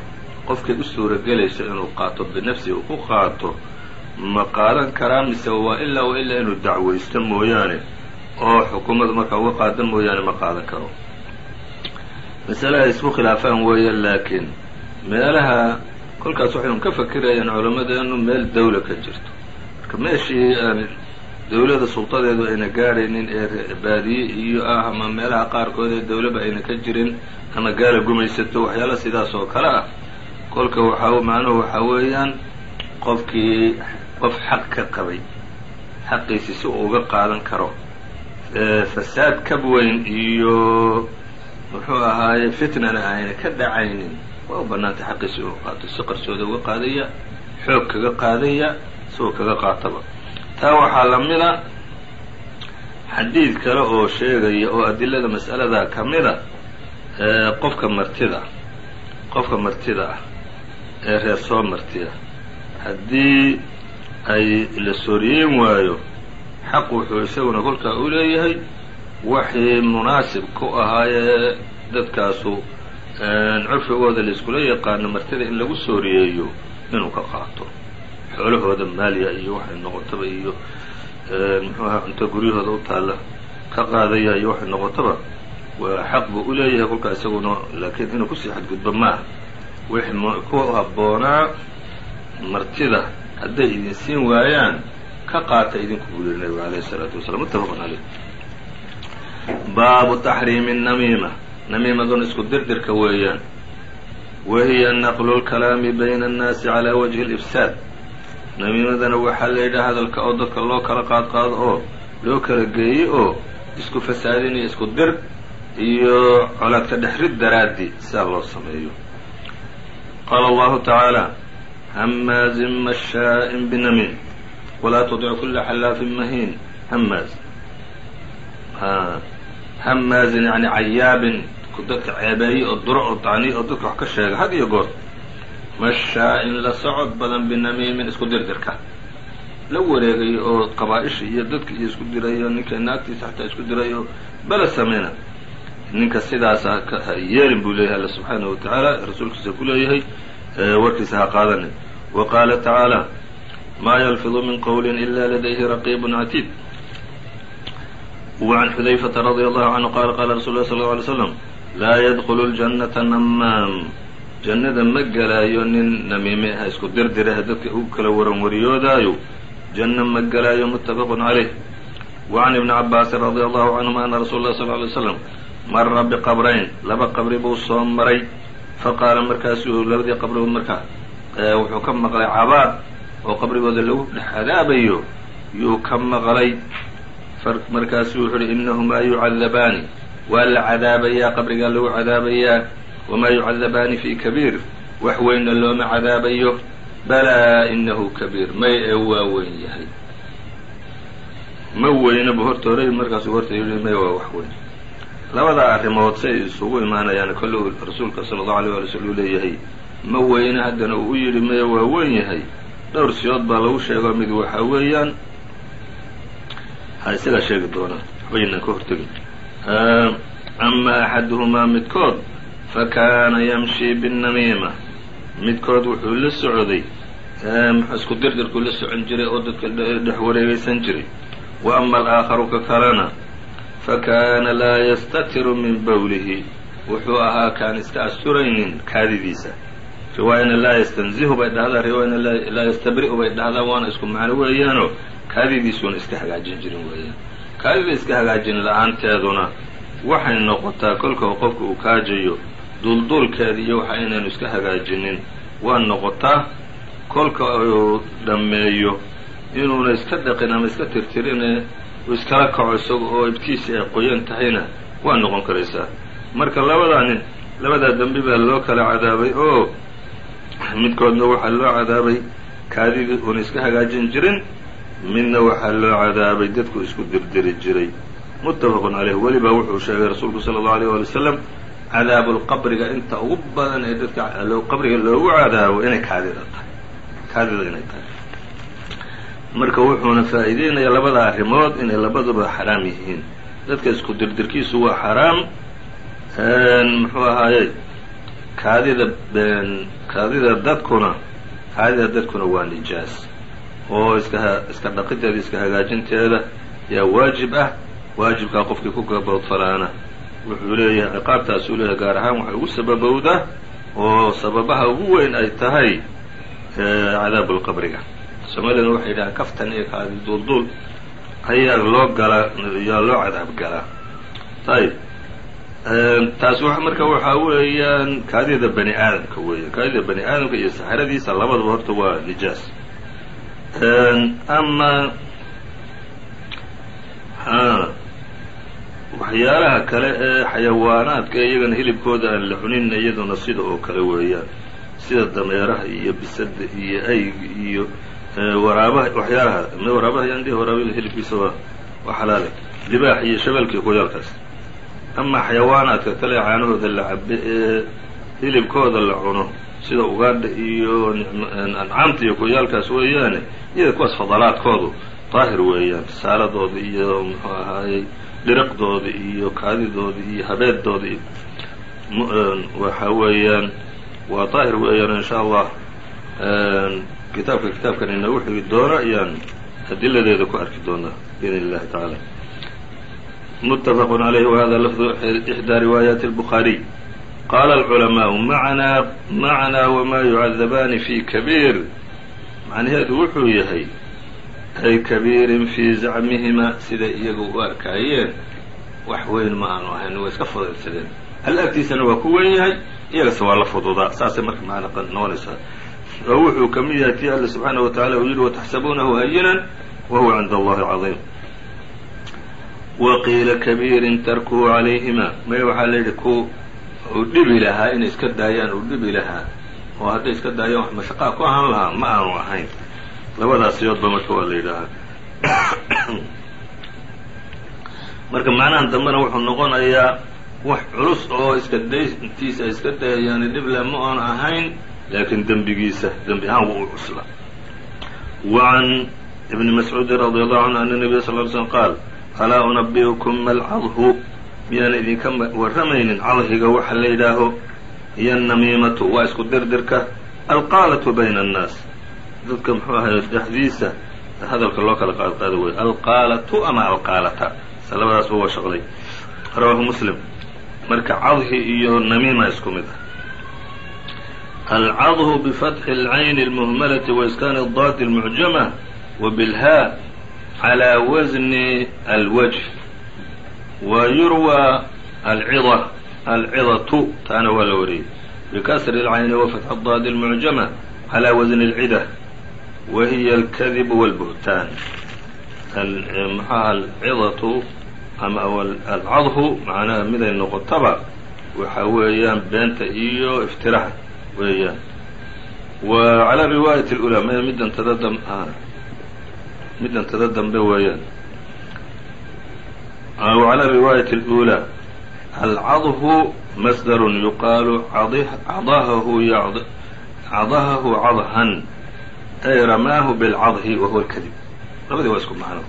qofkay u suura gelayso inuu qaato binafsihi uu ku qaato ma qaadan karaa mise waa ilaa wa ilaa inuu dacwaysto mooyaane? Oo xukuumadda markaa uga qaada mooyaane ma qaadan karo. Masale ay isku khilaafaan weeye laakiin meelaha kolkaas waxaynu ka fakirayaan culammadeenu meel dawla ka jirto. Marka meeshii aan dawladda sultadeedu ayna gaaraynin ee baadiye iyo ah ama meelaha qaarkood ee dawlaba ayna ka jirin ama gaala gumaysato waxyaala sidaas oo kale ah kolka waxaa macnuhu waxaa weeyaan qofkii qof xaq ka qabay xaqiisi si uu uga qaadan karo fasaad kab weyn iyo muxuu ahaaye fitnana ayna ka dhacaynin waa u bannaantay xaqiisi inuu qaato si qarsooda uga qaadaya xoog kaga qaadaya si uu kaga qaataba. Taa waxaa la mida xadiid kale oo sheegaya oo adilada mas'alada ka mida qofka martida qofka martida ah ee reer soo martiya haddii ay la sooriyeyn waayo xaq wuxuu isaguna kolkaa u leeyahay waxii munaasib ku ahaayee dadkaasu curfigooda laiskula yaqaano martida in lagu sooriyeeyo inuu ka qaato. Xoolahooda maaliya iyo waxay noqotaba iyo muxuu ahaa cunto guryahooda u taalla ka qaadaya iyo waxay noqotaba waa xaq buu u leeyahay kolkaa isaguna laakiin inuu ku sii xadgudbo maaha wixii ku habboonaa martida hadday idin siin waayaan ka qaata idinku buu yihi nabigu alayh isalaatu wasalaam. Muttafaqun caleyh baabu taxriimi namiima namiimaduna isku dirdirka weeyaan wa hiya naqlu lkalaami bayna annaasi calaa wajhi اlifsaad namiimadana waxaa la yidhaha hadalka oo dadka loo kala qaad qaado oo loo kala geeyo oo isku fasaadin iyo isku dir iyo colaadka dhexrid daraaddi sidaa loo sameeyo qaala allahu tacaala hamaazin mashaa'in binamiim walaa tudic kula xallaafin mahiin hamaaz hamaazin yani cayaabin dadka ceebeeye oo duro oo dacniy oo dadka wax ka sheega had iyo goor mashaa-in la socod badan binamiimin isku dirdirka la wareegayo oo qabaa-isha iyo dadka iyo isku dirayo ninka naagtiisa xataa isku dirayo bala sameyna ninka sidaasa ha yeelin buu leeyahay alla subxaanahu watacaala rasuulkiisa ku leeyahay warkiisa ha qaadanin wa qaala tacaala maa yalfidu min qowlin ila ladayhi raqiibun catiid وعn xudayfةa radي allahu canhu qaala qaala rasul lah sal ه alay slam laa yadkulu ljannata namaam jannada ma gelaayo nin namiime ha isku dirdirah dadka u kala waran wariyoodaayo janno ma gelaayo muttafaqun calayh. Wacan ibni cabaasin radi allahu canhuma ana rasuula lah sal ly slam mara biqabrayn laba qabri buu soo maray. Faqaala markaasuu labadii qabrigood marka wuxuu ka maqlay cabaad oo qabrigooda lagu dhex cadaabayo yuu ka maqlay. Markaasuu wuxuu uhi inahumaa yucadabaani waa la cadaabayaa qabrigaa lagu cadaabayaa wamaa yucadabaani fi kabiir. Wax weynna looma cadaabayo. Balaa inahu kabiir. May ee waa weyn yahay. Ma weynabu horta horay markaasuu horta yidhi may waa wax weyn. Labada arrimood say isugu imaanayaan kolle rasuulka sala allahu alay wala sl uu leeyahay. Ma weyne haddana uu u yidhi maya waa weyn yahay. Dhowr siyood baa lagu sheego mid waxaa weeyaan. Ha isagaa sheegi doonaa. Waxbaynaan ka hortegin ama axaduhumaa midkood fakaana yamshi binnamiima midkood wuxuu la socday isku dirdirkuu la socon jiray oo dadka dhex wareegaysan jiray wa ama alaakharu ka kalena fakaana laa yastatiru min bowlihi wuxuu ahaa kaan iska asturaynin kaadidiisa riwaayana laa yastanzihu bay dhahdaa riwaayana laa yastabri'u bay dhahdaa waana isku macno weeyaanoo kaadidiisuuna iska hagaajin jirin weeyaan kaadida iska hagaajin la'aanteeduna waxay noqotaa kolka qofka uu kaajayo duldulkeeda iyo waxa inaanu iska hagaajinin. Waa noqotaa kolka uu dhammeeyo inuuna iska dhaqin ama iska tirtirine uu iskala kaco isaga oo ibtiisi ay qoyan tahayna waa noqon karaysaa. Marka labadaa nin labadaa dembi baa loo kala cadaabay oo midkoodna waxaa loo cadaabay kaadidii uuna iska hagaajin jirin midna waxaa loo cadaabay dadku isku dirdiri jiray. Muttafaqun caleyh weliba wuxuu sheegay rasuulku sala allahu aleyh waali wasalam cadaabulqabriga inta ugu badan ee dadka qabriga loogu cadaabo inay kaadida tahay. Kaadida inay tahay. Marka wuxuuna faa'iideynayaa labada arrimood inay labaduba xaraam yihiin. Dadka isku dirdirkiisu waa xaraam. Muxuu ahaaye? Kaadida kaadida dadkuna kaadida dadkuna waa nijaas oo iska iska dhaqideeda iska hagaajinteeda yaa waajib ah. Waajibkaa qofkii ku gaboodfalaana wuxuu leeyahay ciqaabtaasuu leeyahay gaar ahaan waxay ugu sababowdaa oo sababaha ugu weyn ay tahay cadaabulqabriga soomaalidana waxay yidhahaan kaftan iyo kaadi duulduul ayaa loo galaa yaa loo cadaab galaa ayib taas marka waxaa weeyaan kaadida bani aadamka weeya kaadida bani aadamka iyo saxradiisa labadaba horta waa nijaas ama waxyaalaha kale ee xayawaanaadka iyagana hilibkooda aan la cunin iyaduna sida oo kale weeyaan. Sida dameeraha iyo bisada iyo ayga iyo waraabaha waxyaalaha waraabaha yandhi waraabada hilibkiisa waa waa xalaale libaax iyo shabeelkii kuyaalkaas. Ama xayawaanaadka kale caanahooda la cabe ee hilibkooda la cuno sida ugaadha iyo ancaamta iyo kuyaalkaas weeyaane iyada kuwaas fadalaadkoodu daahir weeyaan risaaladooda iyo muxuu ahaayey dhiriqdooda iyo kaadidooda iyo habeedooda waxa weeyaan waa daahir weeyaan insha allah kitaabka kitaabkan inoogu xigi doona ayaan adiladeeda ku arki doonaa biidn illahi tacaala mutafaqu alayhi wahada lafdu ixdaa riwaayaati lbukhaariy qaala alculamaau manaa macnaa wamaa yucadabaani fi kabiir macnaheedu wuxuu yahay ay kabiirin fii zacmihima siday iyagu u arkaayeen wax weyn ma aanu ahayn way iska fududsadeen hal agtiisana waa ku weyn yahay iyagase waa la fududaa saasay marka macno noqonaysaa oo wuxuu ka mid yahay ti alle subxaana wa tacala uu yidhi wataxsabuunahu hayinan wa huwa cinda allahi cadiim wa qiila kabiirin tarkuu calayhima may waxaa la yidhi ku uu dhibi lahaa inay iska daayaan uu dhibi lahaa. Oo hadday iska daayaan wax mashaqaa ku ahaan lahaa ma aanu ahayn. Labadaas yoodba marka waa la yidhaahaa marka macnahan dambena wuxuu noqonayaa wax culus oo iska dayntiisa ay iska dayayaani dhible ma aanu ahayn laakiin dembigiisa dembi ahaan wuu u cusla wa can ibni mascuudin radi allahu canhu ana nabiya sal ly slm qaal alaa unabi'ukum malcadhu miyaan idinka warramaynin cadhiga waxa la yidhaaho iyo anamiimatu waa isku dirdirka alqaalatu bayna annaas dadka muxuu ahay dhexdiisa hadalka loo kala qaadqaado wey alqaalatu ama alqaalata se labadaasba waa shaqlay rawaahu muslim marka cadhi iyo namiima isku mid ah alcadhu bifatxi اlcayni اlmuhmalati waiskaani اdaadi اlmucjama wa bilhaa calى wasni alwajh wa yurwى alcida alcidatu taana waa la wariyey bikasri اlcayni wafatxi daadi اlmucjama calى wasni اlcida wa hiya alkadibu wاlbuhtaan maxaha alcidatu ama alcadhu macnaha miday noqotaba waxa weeyaan beenta iyo iftiraha weeyaan wa calى riwaayati اlأulaa m middan tada dam middan tada dambe weeyaan وعlى riwaayaة الأولى alcadhu masdr yuqaalu cadahahu cadahahu cadhan ay ramaahu bاlcadhi wa huwa اlkadib labadii waa isku macno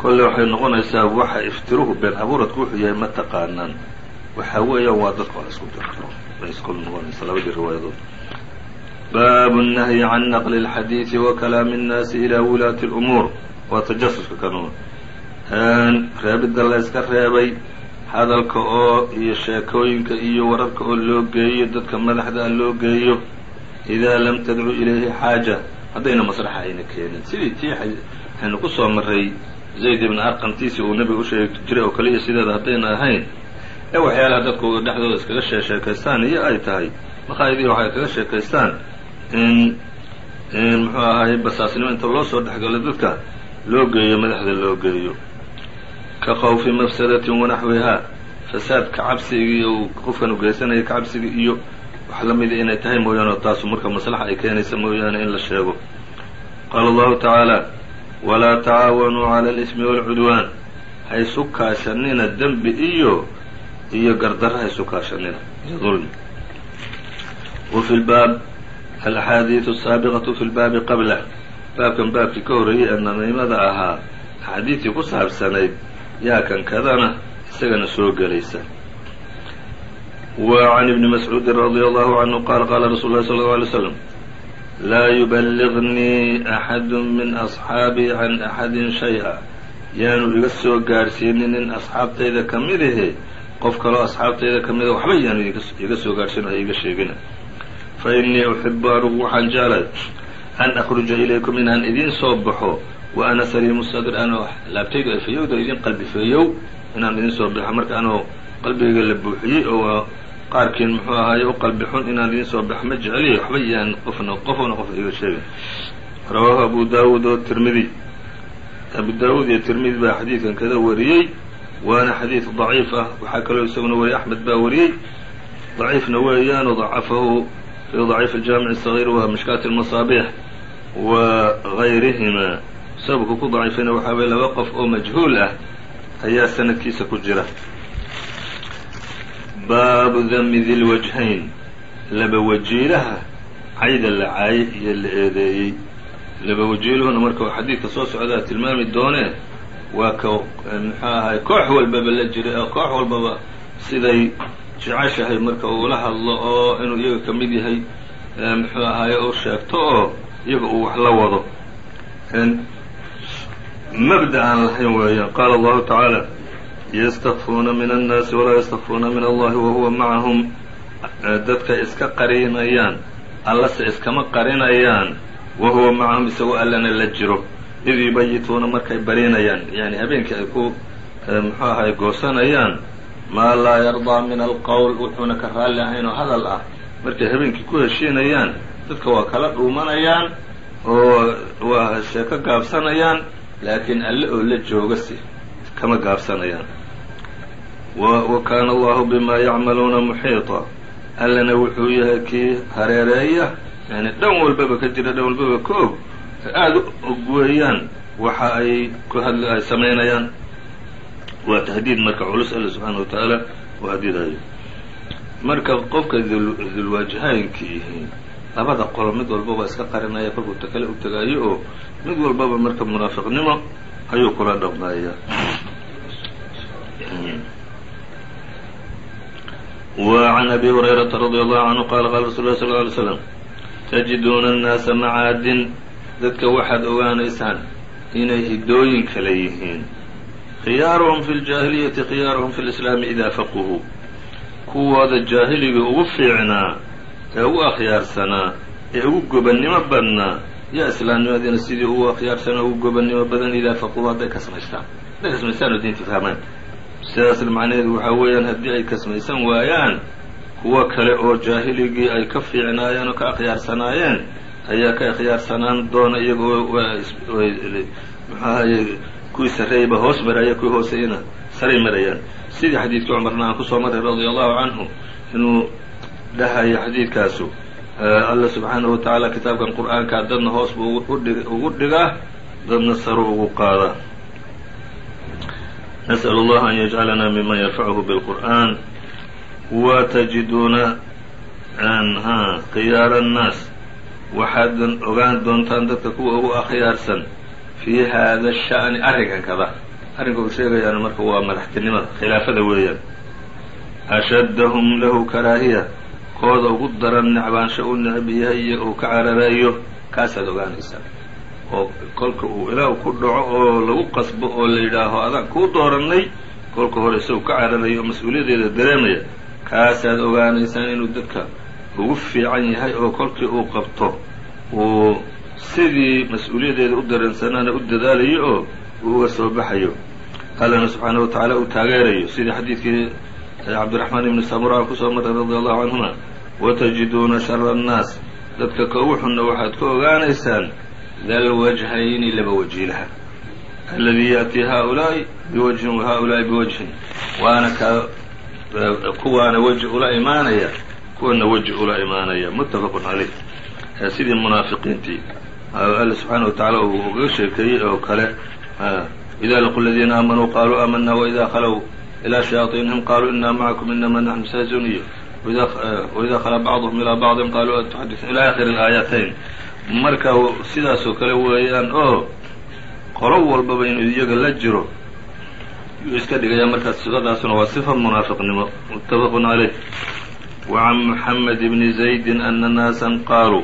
kolle waxay noqonaysaa waxa iftiruhu been abuuradku wuxuu yahay ma taqaanaan waxa weeyaan waa dadku la isku dirto bay isku noqonaysaa labadii riwaayadood bab الnahyi can naqli اlxadiiثi wa kalaami الnaasi ilى wulaati اlأmuur waa tajasuska kanun reebidda la yska reebay hadalka oo iyo sheekooyinka iyo wararka oo loo geeyo dadka madaxda a loo geeyo idaa lam tadcu ilayhi xaaja haddayna maslaxa ayna keenin sidii tii aynu ku soo maray zayd ibn arqamtiisii uu nebiga u sheegi jiray oo kale iyo sideeda haddayna ahayn ee waxyaalaha dadku dhexdooda iskaga sheesheekaystaan iyo ay tahay maqaayadii waxay kaga sheekaystaan in in muxuu ahay basaasnimo inta loo soo dhexgalo dadka loo geeyo madaxda loo geeyo. Ka khawfi mafsadatin wanaxwihaa fasaadka cabsigii uu qofkan ugeysanaya ka cabsigii iyo wax la mida inay tahay mooyaane oo taasu marka maslaxa ay keenaysa mooyaane in la sheego. Qaala allahu tacaala walaa tacaawanuu cala alismi waalcudwaan haysu kaashanina dembi iyo iyo gardarra haysu kaashanina iyo dulmi. Wa fi lbaab alaxaadiidu asaabiqatu fi lbaabi qablah baabkan baabkii ka horreeyey ee namiimada ahaa axaadiidtii ku saabsanayd yaa kan kadana isagana soo gelaysa wa can ibni mascuudin radia allahu canhu qaala qaala rasuulu lahi sala allau alay slam laa yuballignii axadu min asxaabii can axadin shay-a yaanu iga soo gaadhsiinin nin asxaabtayda ka mid ahe qof kaloo asxaabtayda ka mida waxba yaanu iga soo gaadhsiin iga sheegina fa innii uxibu anugu waxaan jeclay an akruja ilaykum inaan idiin soo baxo wa ana saliimu sadr anoo laabtaydu ay fayowda idin qalbi feeyow inaan idin soo baxo marka anoo qalbigayga la buuxiyey oo qaarkiin muxuu ahaaye u qalbi xun inaan idin soo baxo ma jeceliy waxba yaan qofna qofna qof iga sheegin rawaahu abu daawuud oo tirmidi abu daawuud iyo tirmidi baa xadiidkan kada wariyey waana xadiid daciif ah waxaa kaloo isaguna wariyey axmed baa wariyey daciifna weeyaanu dacafahu fi daciif aljaamic الصaغيir wa mishkaat الmasaabiix wa gayrihima sababku ku daciifayna waxaa weye laba qof oo majhuul ah ayaa sanadkiisa ku jira baabu dami di lwajhayn laba wajiilaha cayda la caayay iyo la eedeeyey laba wajiiluhuna marka xadiidka soo socdaa tilmaami doonee waa ka muxuu ahay koox walbaba la jiray oo koox walbaba siday jeceshahay marka uula hadlo oo inuu iyaga ka mid yahay muxuu ahaaye u sheegto oo iyaga uu wax la wado. Mabda aan lahayn weeyaan qaala allahu tacaala ystakfuuna min annaasi walaa yastakfuuna min allahi wahuwa macahum. Dadka iska qarinayaan allase iskama qarinayaan wahuwa macahum isagoo allana la jiro. Id yubayituuna markay barinayaan yani habeenkii ay ku muxuu ahay goosanayaan maa laa yardaa min alqowl wuxuuna ka raalli ahayn oo hadal ah. Markay habeenkii ku heshiinayaan dadka waa kala dhuumanayaan oo waa sheeko gaabsanayaan laakiin alle oo la joogasi kama gaabsanayaan. Wa kaana allahu bima yacmaluuna muxiita allana wuxuu yahay kii hareereeya yani dhan walbaba ka jira dhan walbaba ka og aada og weeyaan waxa ay ku hadl ay samaynayaan waa tahdiid marka culus alle subxaana wa tacaala uu hadidayo marka qofka dulwaajahaynka yihiin labada qolo mid walbaba iska qarinaya kolkuu ta kale u tegaayo oo mid walbaba marka munaafiqnimo ayuu kula dhaqmaya وعn أbي هريرة رضي الله عنه qال qال رsuل الله صلى اه عليه وسلم تجiduuna الناasa macaadin dadka waxaad ogaanaysaan inay hidooyin kale yihiin khiyaaruhum fi ljaahiliyati khiyaaruhum fi lislaami idaa faquhu kuwooda jaahiliga ugu fiicnaa ee ugu akhyaarsanaa ee ugu gobannimo badnaa yaa islaamnimadiina sidii ugu akhyaarsanaa ugu gobannimo badan idaa faquhu hadday kasmaystaan. Hadday kasmaystaan oo diinta fahmaan. Sidaasna macnaheedu waxaa weeyaan haddii ay kasmaysan waayaan kuwo kale oo jaahiligii ay ka fiicnaayeen oo ka akhiyaarsanaayeen ayaa ka akhyaarsanaan doona iyagoo muxaahaye kuwii sarreeyeyba hoos maraya kuwii hooseeyana saray marayaan. Sidii xadiidkii cumarna aan ku soo maray radi allahu canhu inuu dhahayo xadiidkaasu alla subxaanahu watacaala kitaabkan qur'aankaa dadna hoos buu ugu dhigaa dadna saru ugu qaada. Nas'al allah an yajcalana miman yarfachu bilqur'aan. Wa tajiduuna khiyaara annaas waxaad ogaan doontaan dadka kuwa ugu akhyaarsan fii hada الsha'ni arrinkan kada arrinka uu sheegayaana marka waa madaxtinimada khilaafada weeyaan ashaddahum lahu karaahiya kooda ugu daran necbaansho u necb yahay iyo uu ka cararayo kaasaad ogaanaysaa oo kolka uu ilaah ku dhaco oo lagu qasbo oo la yidhaaho adaan kuu doorannay kolka hore isagu ka cararayo oo mas'uuliyaddeeda dareemaya kaasaad ogaanaysaan inuu dadka ugu fiican yahay oo kolkii uu qabto uu sidii mas'uuliyaddeeda u dareensanaana u dadaalayo oo uu uga soo baxayo allana subxaanahu watacaala uu taageerayo. Sidii xadiidkii cabdiraxmaan ibni samura ku soo maray radia allahu canhuma watajiduuna shara annaas. Dadka ka ugu xunna waxaad ka ogaanaysaan dal wajhayni laba wajiilaha alladii ya'tii haaulaa'i biwajhin wa haaulaa'i biwajhin. Waana ka kuwaana weji ula imaanaya kuwana weji ula imaanaya. Muttafaqun calayh sidii munaafiqiintii alla subxaana wa tacaala uu ugaga sheekeeyey oo kale ida laqu ladiina aamanuu qaaluu aamanaa waida khalow ilaa shayaaiinihim qaaluu inaa macakum inama naxnu mustahziun iyo waida khala bacduhum ilaa bacdin qaaluu atuxadiث ilaa akhiri اlaayaatayn marka sidaasoo kale weeyaan oo qolo walbaba inuu iyaga la jiro yuu iska dhigayaa markaas sifadaasuna waa sifa munaafiqnimo. Muttafaqun calayh wacan muxamed bni zaydi ana naasan qaaluu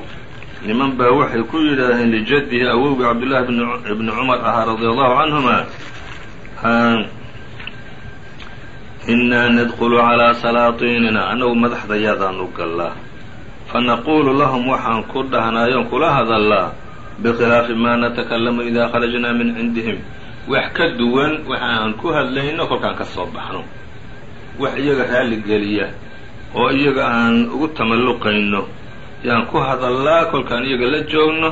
niman baa waxay ku yidhaaheen lijaddihi awowgi cabdullahi ibni cumar ahaa radia allahu canhuma inaa nadkulu calaa salaatiinina annagu madaxdayadaanu gallaa. Fanaquulu lahum waxaan ku dhahnaayoon kula hadallaa bikhilaafi maa natakalamu idaa kharajnaa min cindihim. Wax ka duwan waxa aan ku hadlayno kolkaan ka soo baxno. Wax iyaga raalli geliya oo iyaga aan ugu tamalluqayno yaan ku hadallaa kolkaan iyaga la joogno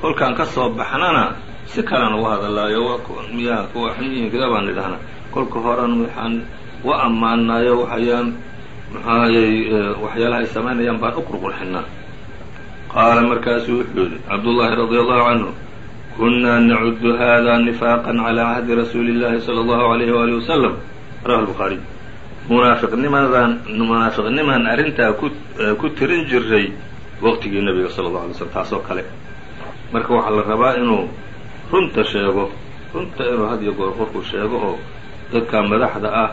kolkaan ka soo baxnana si kalaan ugu hadallaayo miyaa kuwa xunyihinkida baan idhahnaa kolka horan waxaan wa ammaanaayo waxayaan maxaayey waxyaalaha ay samaynayaan baan u qurqurxinaa qaala markaasuu wuxuu yidhi cabdullaahi radia allahu canhu kunaa nacudu hada nifaaqan calaa cahdi rasuuli llahi sala allahu alayhi waalihi wasalam rawahu lbukhaariy munaafiqnimadan munaafiqniman arrintaa ku ku tirin jiray waqtigii nebiga sala allahu alay slm taasoo kale. Marka waxaa la rabaa inuu runta sheego runta inuu had iyo goor qofku sheego oo dadka madaxda ah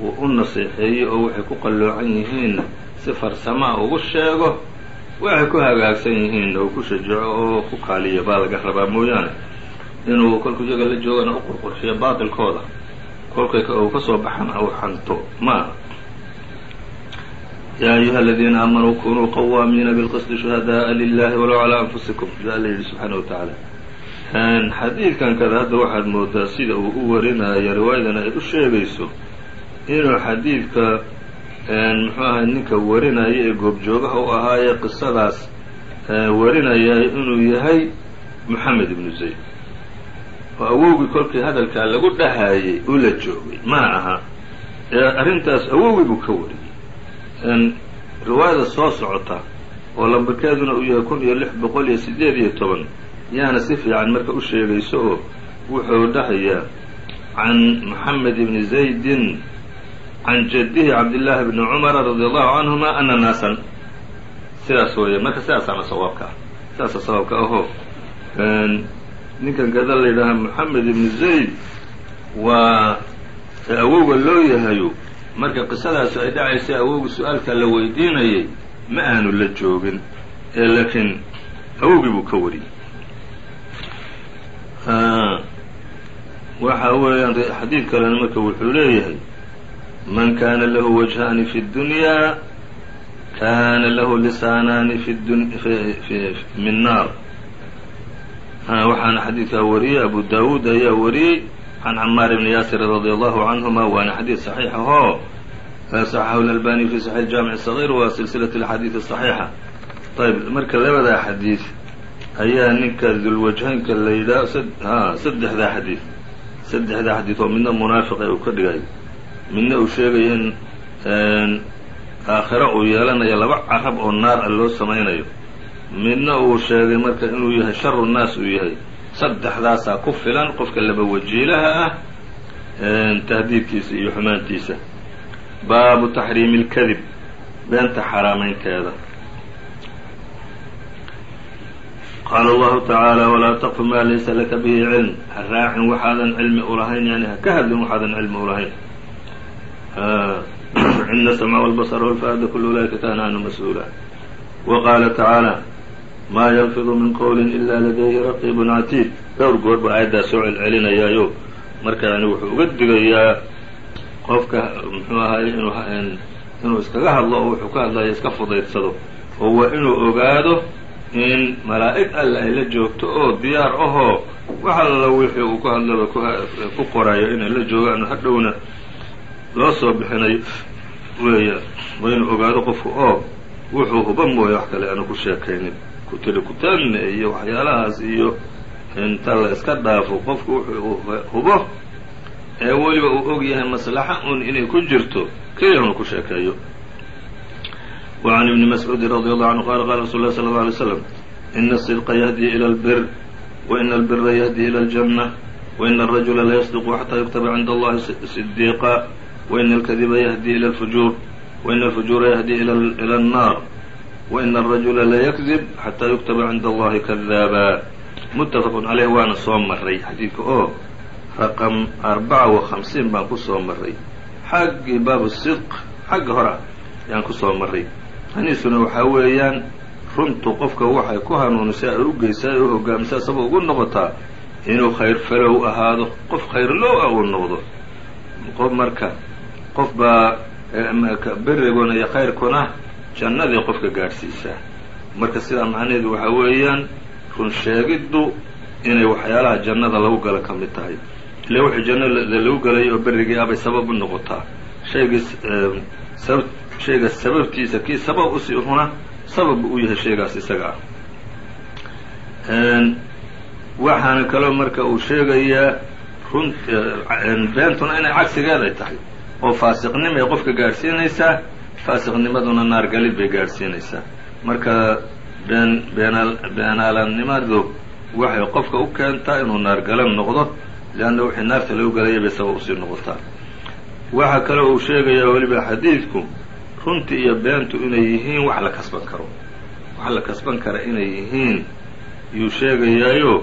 uu u naseexeeyo oo waxay ku qalloocan yihiinna si farsamaa ugu sheego waxay ku hagaagsan yihiinna uu ku shajaco oo ku kaaliyo. Baa laga rabaa mooyaane inuu kolku iyaga la joogana u qurqurxiyo baatilkooda kolkay uu ka soo baxana uu xanto maaha yaa ayuha aladiina aamanuu kunuu qawaamiina bilqisdi shuhadaءa lilahi walow calaa anfusikum ya alla yidhi subxaana wa tacaala xadiidkan kada hadda waxaad moodaa sida uu u warinayo riwaayadan ay u sheegayso inuu xadiidka muxuu ahay ninka warinaya ee goobjoogaha u ahaayee qisadaas warinaya inuu yahay moxamed ibnu zayd oo awowgii kolkii hadalkaa lagu dhahaayey uu la joogay mana aha arrintaas awowgii buu ka wariyey riwaayada soo socota oo lambarkeeduna uu yahay kun iyo lix boqol iyo siddeed iyo toban yaana si fiican marka u sheegayso oo wuxuu dhahayaa can moxamed ibni zaydin can jaddihi cabdillaahi bni cumara radia allahu canhuma ana naasan. Sidaas weeye marka sidaasaana sawaabka ah sidaasa sawaabka ahoo ninkan gada la yidhaaha moxamed ibni zayd waa awowga loo yahayo marka qisadaasi ay dhacaysay awowga su'aalkaa la weydiinayay ma aanu la joogin ee laakiin awowgii buu ka wariyey. Waxa weeyaan xadiid kalena marka wuxuu leeyahay man kana lahu wajhaani fi اdunyaa kana lahu lisaanaani min naar. Waxaana xadiidkaa wariyey abu daawuud ayaa wariyey can camaar bni yaasirin radi allahu canhuma waana xadiid saxiix ahoo saxaxahu اlalbani fi saxiix jaamic sagiir wa silsila اlxadiidi saxiixa ayb marka labadaa xadiid ayaa ninka dulwajhaynka la yidhaah a saddexdaa xadiid saddexdaa xadiid oo midna munaafiqe uu ka dhigay midna uu sheegayo in aakhiro uu yeelanayo laba carab oo naar a loo samaynayo midna uu sheegay marka inuu yahay sharu naas uu yahay saddexdaasaa ku filan qofka laba wajiilaha ah tahdiidkiisa iyo xumaantiisa baabu taxriimi اlkadib beenta xaaraamaynteeda qaala allahu tacaala walaa taqfu maa laysa laka bihi cilm ha raacin waxaadan cilmi ulahayn yani ha ka hadlin waxaadan cilmi ulahayn ina samca wاlbasra wاlfaada kul ulaa'ika kaana anhu mas-uula wa qaala tacaala maa yalfidu min qowli ila ladayhi raqiib catiid dhowr goor baa aayaddaa soo celcelinayaayo. Marka yani wuxuu uga digayaa qofka muxuu ahaay inuu iskaga hadlo oo wuxuu ka hadlaya iska fudaydsado. Oo waa inuu ogaado in malaa'ig alle ay la joogto oo diyaar ahoo wax alla wixii uu ku hadlaba ku qorayo inay la joogaan hadhowna loo soo bixinayo weeya waa inuu ogaado qofku oo wuxuu huba mooya wax kale aanu ku sheekaynin telekutane iyo waxyaalahaas iyo inta la iska dhaafo qofku wuxuu hubo ee weliba uu og yahay maslaxa un inay ku jirto keliya unu ku sheekeeyo. Wacan ibni mascuudin radi allahu canhu qaala qaala rasul lah sala alla alay slam ina asidqa yahdi ila albir waina albira yahdi ila aljanna waina alrajula layasdiqu xataa yuktaba cinda allahi sidiiqa waina alkadiba yahdi ila alfujuur waina alfujuura yahdi ila annaar wain alrajula layakdib xataa yuktaba cinda allahi kadaaba muttafaqun caleyh waana soo maray xadiidka oo raqam arbaca wa hamsiin baan ku soo maray xaggii baabu sidq xagga hora ayaan ku soo maray waxaa weeyaan runtu qofka waxay ku hanuunisay ay u geysaa ee u hogaamisa asabao ugu noqotaa inuu khayr falow ahaado qof khayrlow ah uu noqdo qof marka qof baa beriguna iyo khayrkuna jannadii qofka gaadhsiisaa marka sidaa macnaheedu waxaa weeyaan run sheegiddu inay waxyaalaha jannada lagu galo ka mid tahay. Ila wixii janno lagu galay oo berrigii abay sabab u noqotaa. Shaygii sabab shayga sababtiisa kii sabab u sii runa sabab u yahay shaygaas isaga. Ah waxaana kaloo marka uu sheegayaa run beentuna inay cagsigeeday tahay. Oo faasiqnimay qofka gaadhsiinaysaa faasiqnimaduna naargalid bay gaadhsiinaysaa marka been beenaal beenaalanimadu waxay qofka u keentaa inuu naargalan noqdo leanna wixii naarta lagu galaya bay sabab u sii noqotaa waxaa kaloo uu sheegayaa weliba xadiidku runtii iyo beentu inay yihiin wax la kasban karo wax la kasban kara inay yihiin yuu sheegayaayo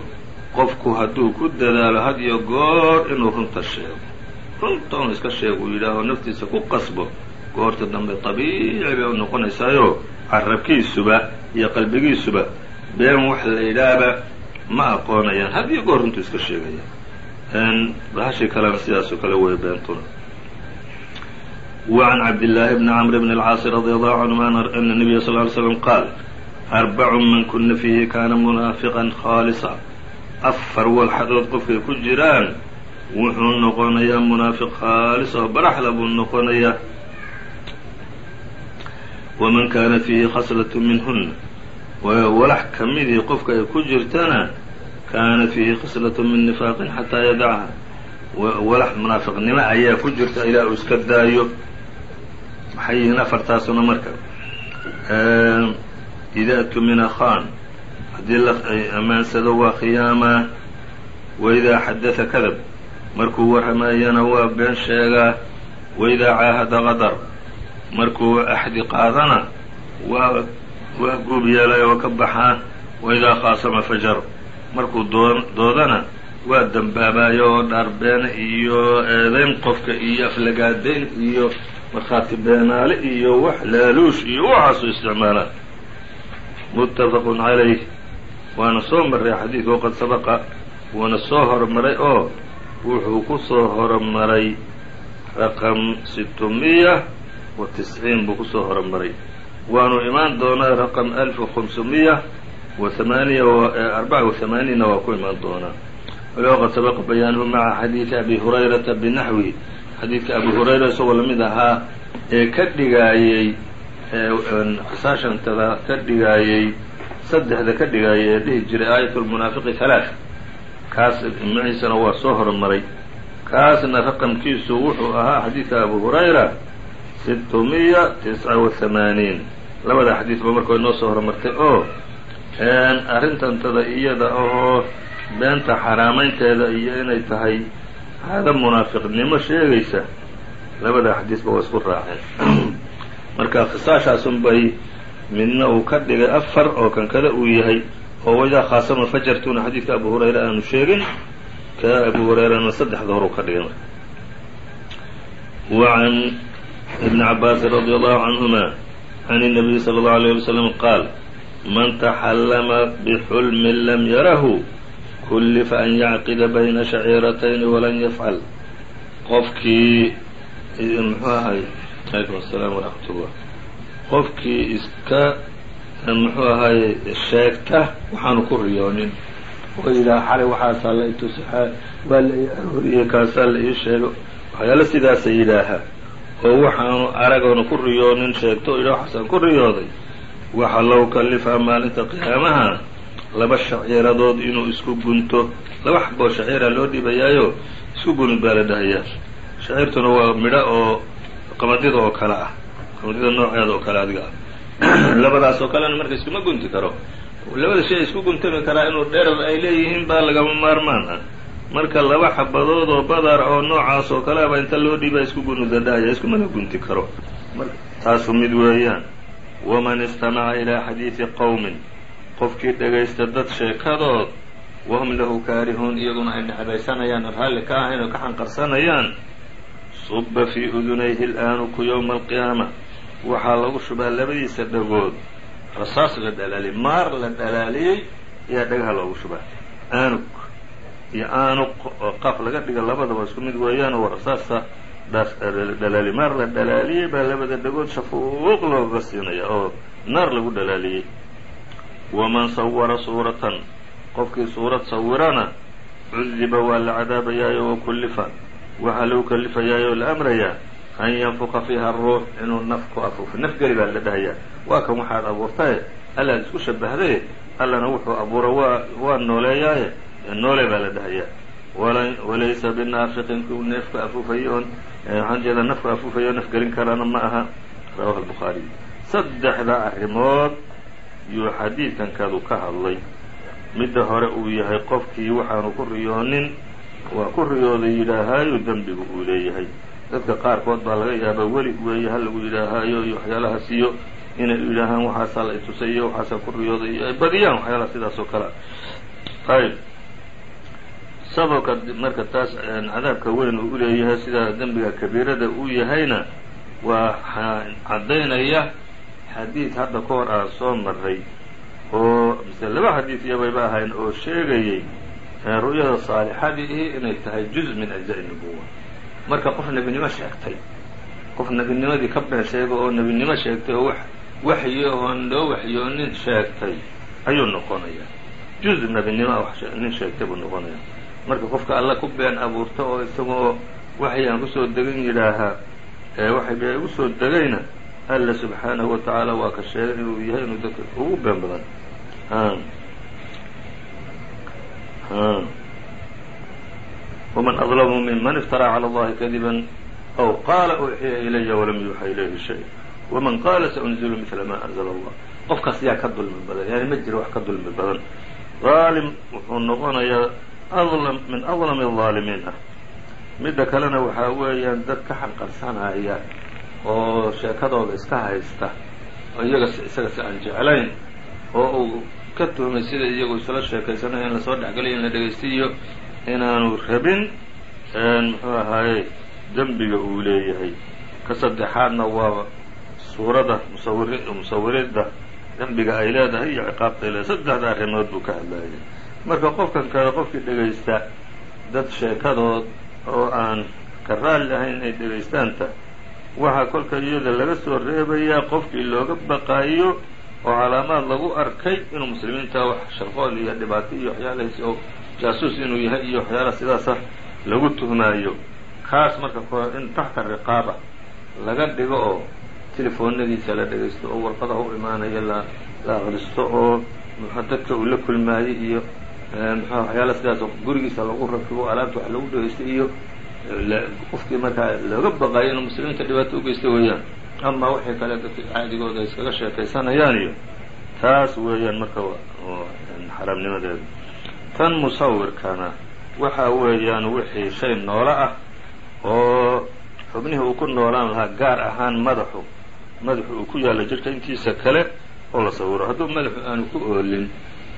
qofku hadduu ku dadaalo had iyo goor inuu runta sheego runta un iska sheeg uu yidhaaho naftiisa ku qasbo goorta dambe tabiici bay u noqonaysaayo carabkiisuba iyo qalbigiisuba been wax la yidhaahba ma aqoonayaan had iyo goor runtu iska sheegaya bahashii kalena sidaasoo kale wey beentuna وعn cabdاللahi بn cمr بn الcاaص رadي الله عnهma أن النبy صلى اه عل سلم qاal أربع man kuna fiihi kana munaafiqا khاalصa afar walxadood qofkay ku jiraan wuxuu noqonayaa munaafiq khaalis oo baraxla buu noqonayaa waman kaana fiihi khaslaة minhuna walax ka midii qofka ay ku jirtana kaana fiihi khaslaة min nifaaqin xataa yadacha walax munaafiqnimo ayaa ku jirta ilaa uu iska daayo maxay yihiin afartaasuna marka ida tumina khan haddii la amaansado waa khiyaamaa waidaa xadada kadab markuu warramayana waa been sheegaa waidaa caahada qadar markuu axdi qaadana waa waa guub yeelay oo ka baxaa waidaa khaasama fajar. Markuu doodana waa dembaabayo oo dhaarbeene iyo eedayn qofka iyo aflagaadayn iyo markhaati beenaale iyo wax laaluush iyo waxaasuu isticmaalaa. Muttafaqun calayh. Waana soo maray xadiidka waqad sabaqa wuuna soo hormaray oo wuxuu ku soo hormaray raqam sitmiya wa tisciin buu ku soo hormaray waanu imaan doonaa raqam alf khamsumiya wa amaaniya arbaca wa hamaaniinna waa ku imaan doonaa. Qad sabaqa bayaanuhu maca xadiidi abi hurayrata binaxwi xadiidka abu hurayra isagoo la mid ahaa ee ka dhigaayey qisaashantada ka dhigaayey saddexda ka dhigaayay ee dhihi jiray aayat lmunaafiqi halaaث kaas maciisana waa soo hormaray kaasna raqamkiisu wuxuu ahaa xadiidka abu hurayra tisca wa hamaaniin labada xadiidba marka inoo soo hormartay oo arrintantada iyada oo beenta xaraamaynteeda iyo inay tahay caado munaafiqnimo sheegaysa labada xadiisba waa isku raaceen marka khisaashaasun bay midna uu ka dhigay afar oo kankada uu yahay oo waidaa khaasama fajartuna xadiidka abu hurayra aanu sheegin ka abu hurayrana saddexda horu ka dhigay وعn بن cabاasi رadي الله عanهma عن النبي صلى الله عليه وسلم qاal man تxlma بxulm lm yarahu kullifa an yacqida bayna shaciiratayni walan yafcal qofkii muxuu ahay alaykum asalaam waraxmat ullah qofkii iska muxuu ahaye sheegta waxaanu ku riyoonin oo yidhaha xalay waxaasaa la itusaxa waa la ii arooriyey kaasaa la ii sheego waxyaalo sidaasa yidhaaha oo waxaanu aragoona ku riyoonin sheegto o yidhaha waxaasaan ku riyooday. Waxa low kallifaa maalinta qiyaamaha laba shaciiradood inuu isku gunto laba xaboo shaciira loo dhibayaayo isku gunud baa la dhahayaa. Shaciirtuna waa midho oo qamadida oo kale ah qamadida nooceeda oo kale adiga ah. Labadaas oo kalena marka iskuma gunti karo. Labada shay isku guntami karaa inuu dherar ay leeyihiin baa lagama maarmaan ah marka laba xabadood oo badar oo noocaas oo kale aba inta loo dhiibaa isku gunuda dhahaya iskumana gunti karo. Taasu mid weeyaan waman istamaca ilaa xadiidi qowmin qofkii dhegaysta dad sheekadood wahum lahu kaarihuun iyaguna ay necbaysanayaan raalli ka ahayn oo ka xanqarsanayaan suba fii udunayhi laanuku yowma alqiyaama waxaa lagu shubaa labadiisa dhagood. Rasaas la dhalaaliyey maar la dhalaaliyey ayaa dhagaha loogu shubaa. Aanug iyo aanuq oo qaaf laga dhiga labadaba isku mid weeyaan oo rasaasta dhalaaliy maar la dhalaaliyey baa labada dhagood shafuuq looga siinaya oo naar lagu dhalaaliyey waman sawara suuratan qofkii suurad sawirana cudiba waa la cadaabayaayo wa kullifa waxaa lagu kalifayaayoo la amrayaa an yanfuka fiiha aruux inuu naf ku afuufo naf geli baa la dhahayaa waa kan waxaad abuurtaye allaad isku shabahdaye allana wuxuu abuura waa waa nooleeyaaye noole baa la dhahayaa walaysa binaafiqin ku neefka afuufayoon waxaan jeedaa nafka afuufayo naf gelin karana ma aha rawahu albukhaariy saddexda arrimood yuu xadiidkankadu ka hadlay midda hore uu yahay qofkii waxaanu ku riyoonin waa ku riyooday yidhaahaayo dembigu uu leeyahay dadka qaarkood baa laga yaabaa weli weeye ha lagu yidhaahaayo iyo waxyaalahaas inay yidhaahaan waxaasaa la itusay iyo waxaasaan ku riyooday iyo badiyaan waxyaalaha sidaas oo kale a ayb sababka marka taas cadaabka weyn uu uleeyahay sidaa dembiga kabiirada uu yahayna waa caddaynaya xadiid hadda ka hor aan soo maray oo mise laba xadiid iyabayba ahayn oo sheegayey ru'yada saalixadii inay tahay juz min ajza'i nubuwa marka qof nebinimo sheegtay qof nebinimadii ka been sheegay oo nebinimo sheegtay oo waxyi oon loo waxyoonin sheegtay ayuu noqonayaa. Juz nebinimo nin sheegtay buu noqonaya marka qofka alla ku been abuurta oo isagoo waxyi aan ku soo degan yidhaahaa waxay bee igu soo degayna alla subxaanahu wa waa ka sheegay inuu yahay inuu dadka ugu been badan. Wman adlamu miman iftaraa calى اllahi kadiba aw qaala uxiya ilaya walam yuuxa ilayhi shay. Waman qaala saunzilu midla ma anzla allah. Qofkaas yaa ka dulmi badan yani ma jiro wax ka dulmi badan. Aalim wuxuu noqonayaa min adlami الظaalimiin ah midda kalena waxaa weeyaan dad ka xanqarsanaya oo sheekadooda iska haysta oo iyaga isaga si aan jeclayn oo uu ka tuhmay sida iyagu isla sheekaysanayo in lasoo dhexgalayo in la dhegaystiyo inaanu rabin muxuu ahaaye dembiga uu leeyahay ka saddexaadna waa suurada musawiri musawiridda dembiga ay leedahay iyo ciqaabta ay leedahay saddexda arrimood buu ka hadlayay marka qofkan kale qofkii dhegaysta dad sheekadood oo aan ka raalli ahayn inay dhegaystaanta waxaa kolka iyada laga soo reebayaa qofkii looga baqaayo oo calaamaad lagu arkay inuu muslimiinta wax sharqool iyo dhibaato iyo waxyaalahiis oo jaasuus inuu yahay iyo waxyaalaha sidaasa lagu tuhmaayo. Kaas marka in taxta riqaaba laga dhigo oo telefoonadiisa la dhegaysto oo warqadaha u imaanaya la la aqristo oo dadka uu la kulmaayey iyo mxua waxyaala sidaas gurigiisa lagu rakibo alaabta wax lagu dhegaysto iyo qofkii markaa looga baqaayo inuu muslimiinta dhibaato ugeysto weeyaan ama wixii kale dadka caadigooda iskaga sheekaysanayaan iyo taas weeyaan marka xaraamnimadeeda tan musawirkana waxa weeyaan wixii shay noolo ah oo xubnihii uu ku noolaan lahaa gaar ahaan madaxu. Madaxu uu ku yaalla jirka intiisa kale oo la sawiro. Hadduu madaxu aanu ku oolin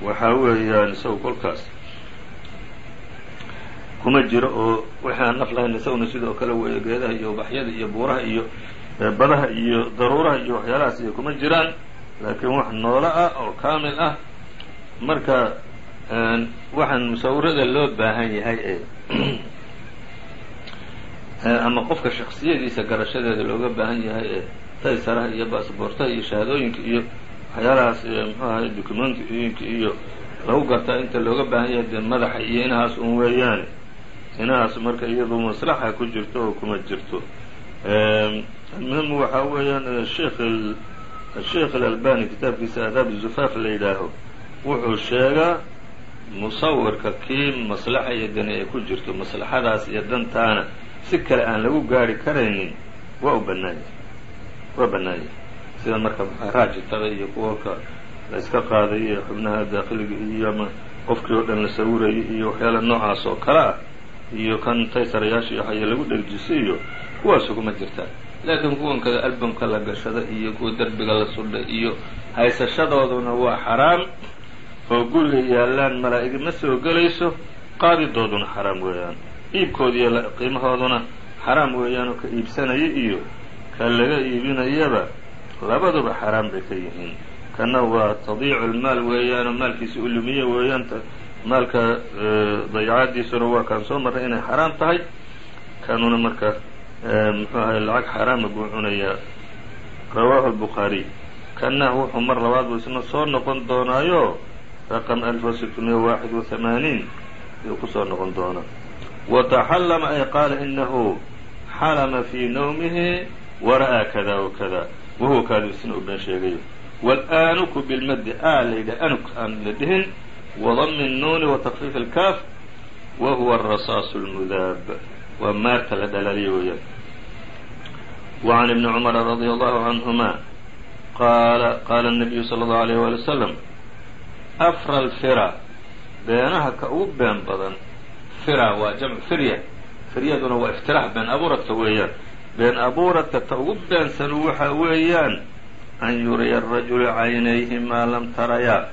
waxaa weeyaan isagu kolkaas. Kuma jiro oo wixii aan naf lahayn isaguna sidoo kale weeyo geedaha iyo ubaxyada iyo buuraha iyo badaha iyo daruuraha iyo waxyaalahaas iyo kuma jiraan. Laakiin wax noolo ah oo kaamil ah. Marka waxaan musawirada loo baahan yahay ee ama qofka shaksiyadiisa garashadeeda looga baahan yahay ee taysaraha iyo baasboortaha iyo shahaadooyinka iyo waxyaalahaas mxuu ahay documentooyinka iyo lagu gartaa inta looga baahan yahay dee madaxa iyo inahaas un weeyaane. Inahaas marka iyadu maslaxa ku jirto oo kuma jirto. Almuhimu waxaa weeyaan sheikh sheikh alalbani kitaabkiisa aadaab zufaaf la yidhaaho wuxuu sheegaa musawirka kii maslaxa iyo dani ay ku jirto maslaxadaas iyo dantaana si kale aan lagu gaari karaynin. Waa u banaanya waa bannaanya sida marka raajitada iyo kuwaka la iska qaaday iyo xubnaha daakiliga iyo ama qofkii oo dhan la sawirayay iyo waxyaala noocaas oo kale ah iyo kan taysarayaashii ahaya lagu dhegjisay iyo kuwaas uguma jirtaa laakiin kuwan kada albamka la gashada iyo kuwa derbiga la sudha iyo haysashadooduna waa xaraam. Oo guriga yaallaan malaa'igi ma soo gelayso qaadidooduna xaraam weeyaan. Iibkoodi iyo qiimahooduna xaraam weeyaan oo ka iibsanaya iyo ka laga iibinayaba labaduba xaraam bay ka yihiin. Kana waa tadiicu lmaal weeyaanoo maalkiisa u lumiye weeyaan maalka dayacaadiisuna waa kaan soo marray inay xaraam tahay. Kanuna marka muxuu ahay lacag xaraama buu cunayaa. Rawaahu albukhaariy kana wuxuu mar labaad buu isna soo noqon doonaayo raqam alfa sitmiya waaxid wa hamaaniin ayuu ku soo noqon doonaa. Wataxallama ay qaala inahu xalama fii nawmihi wara'aa kada wakada wahuwa kaadu isna u been sheegayo wاlaanuku bilmadi a la yidhah anuk aan la dhihin wadami الnuuni watakfiif اlkaaf wa huwa الrasaasu اlmudaab waa maarta la dhalaaliyo weeyaan وعn ibni cmr radي allahu canهuma qaala qaala الnabiyu slى اllahu عalيyh wali wslam afra lfira beenaha ka ugu been badan fira waa jamcu firya firyaduna waa iftiraax been abuuradka weeyaan been abuuradka ta ugu beensanu waxa weeyaan an yuriya arajulu caynayhi maa lam tarayaa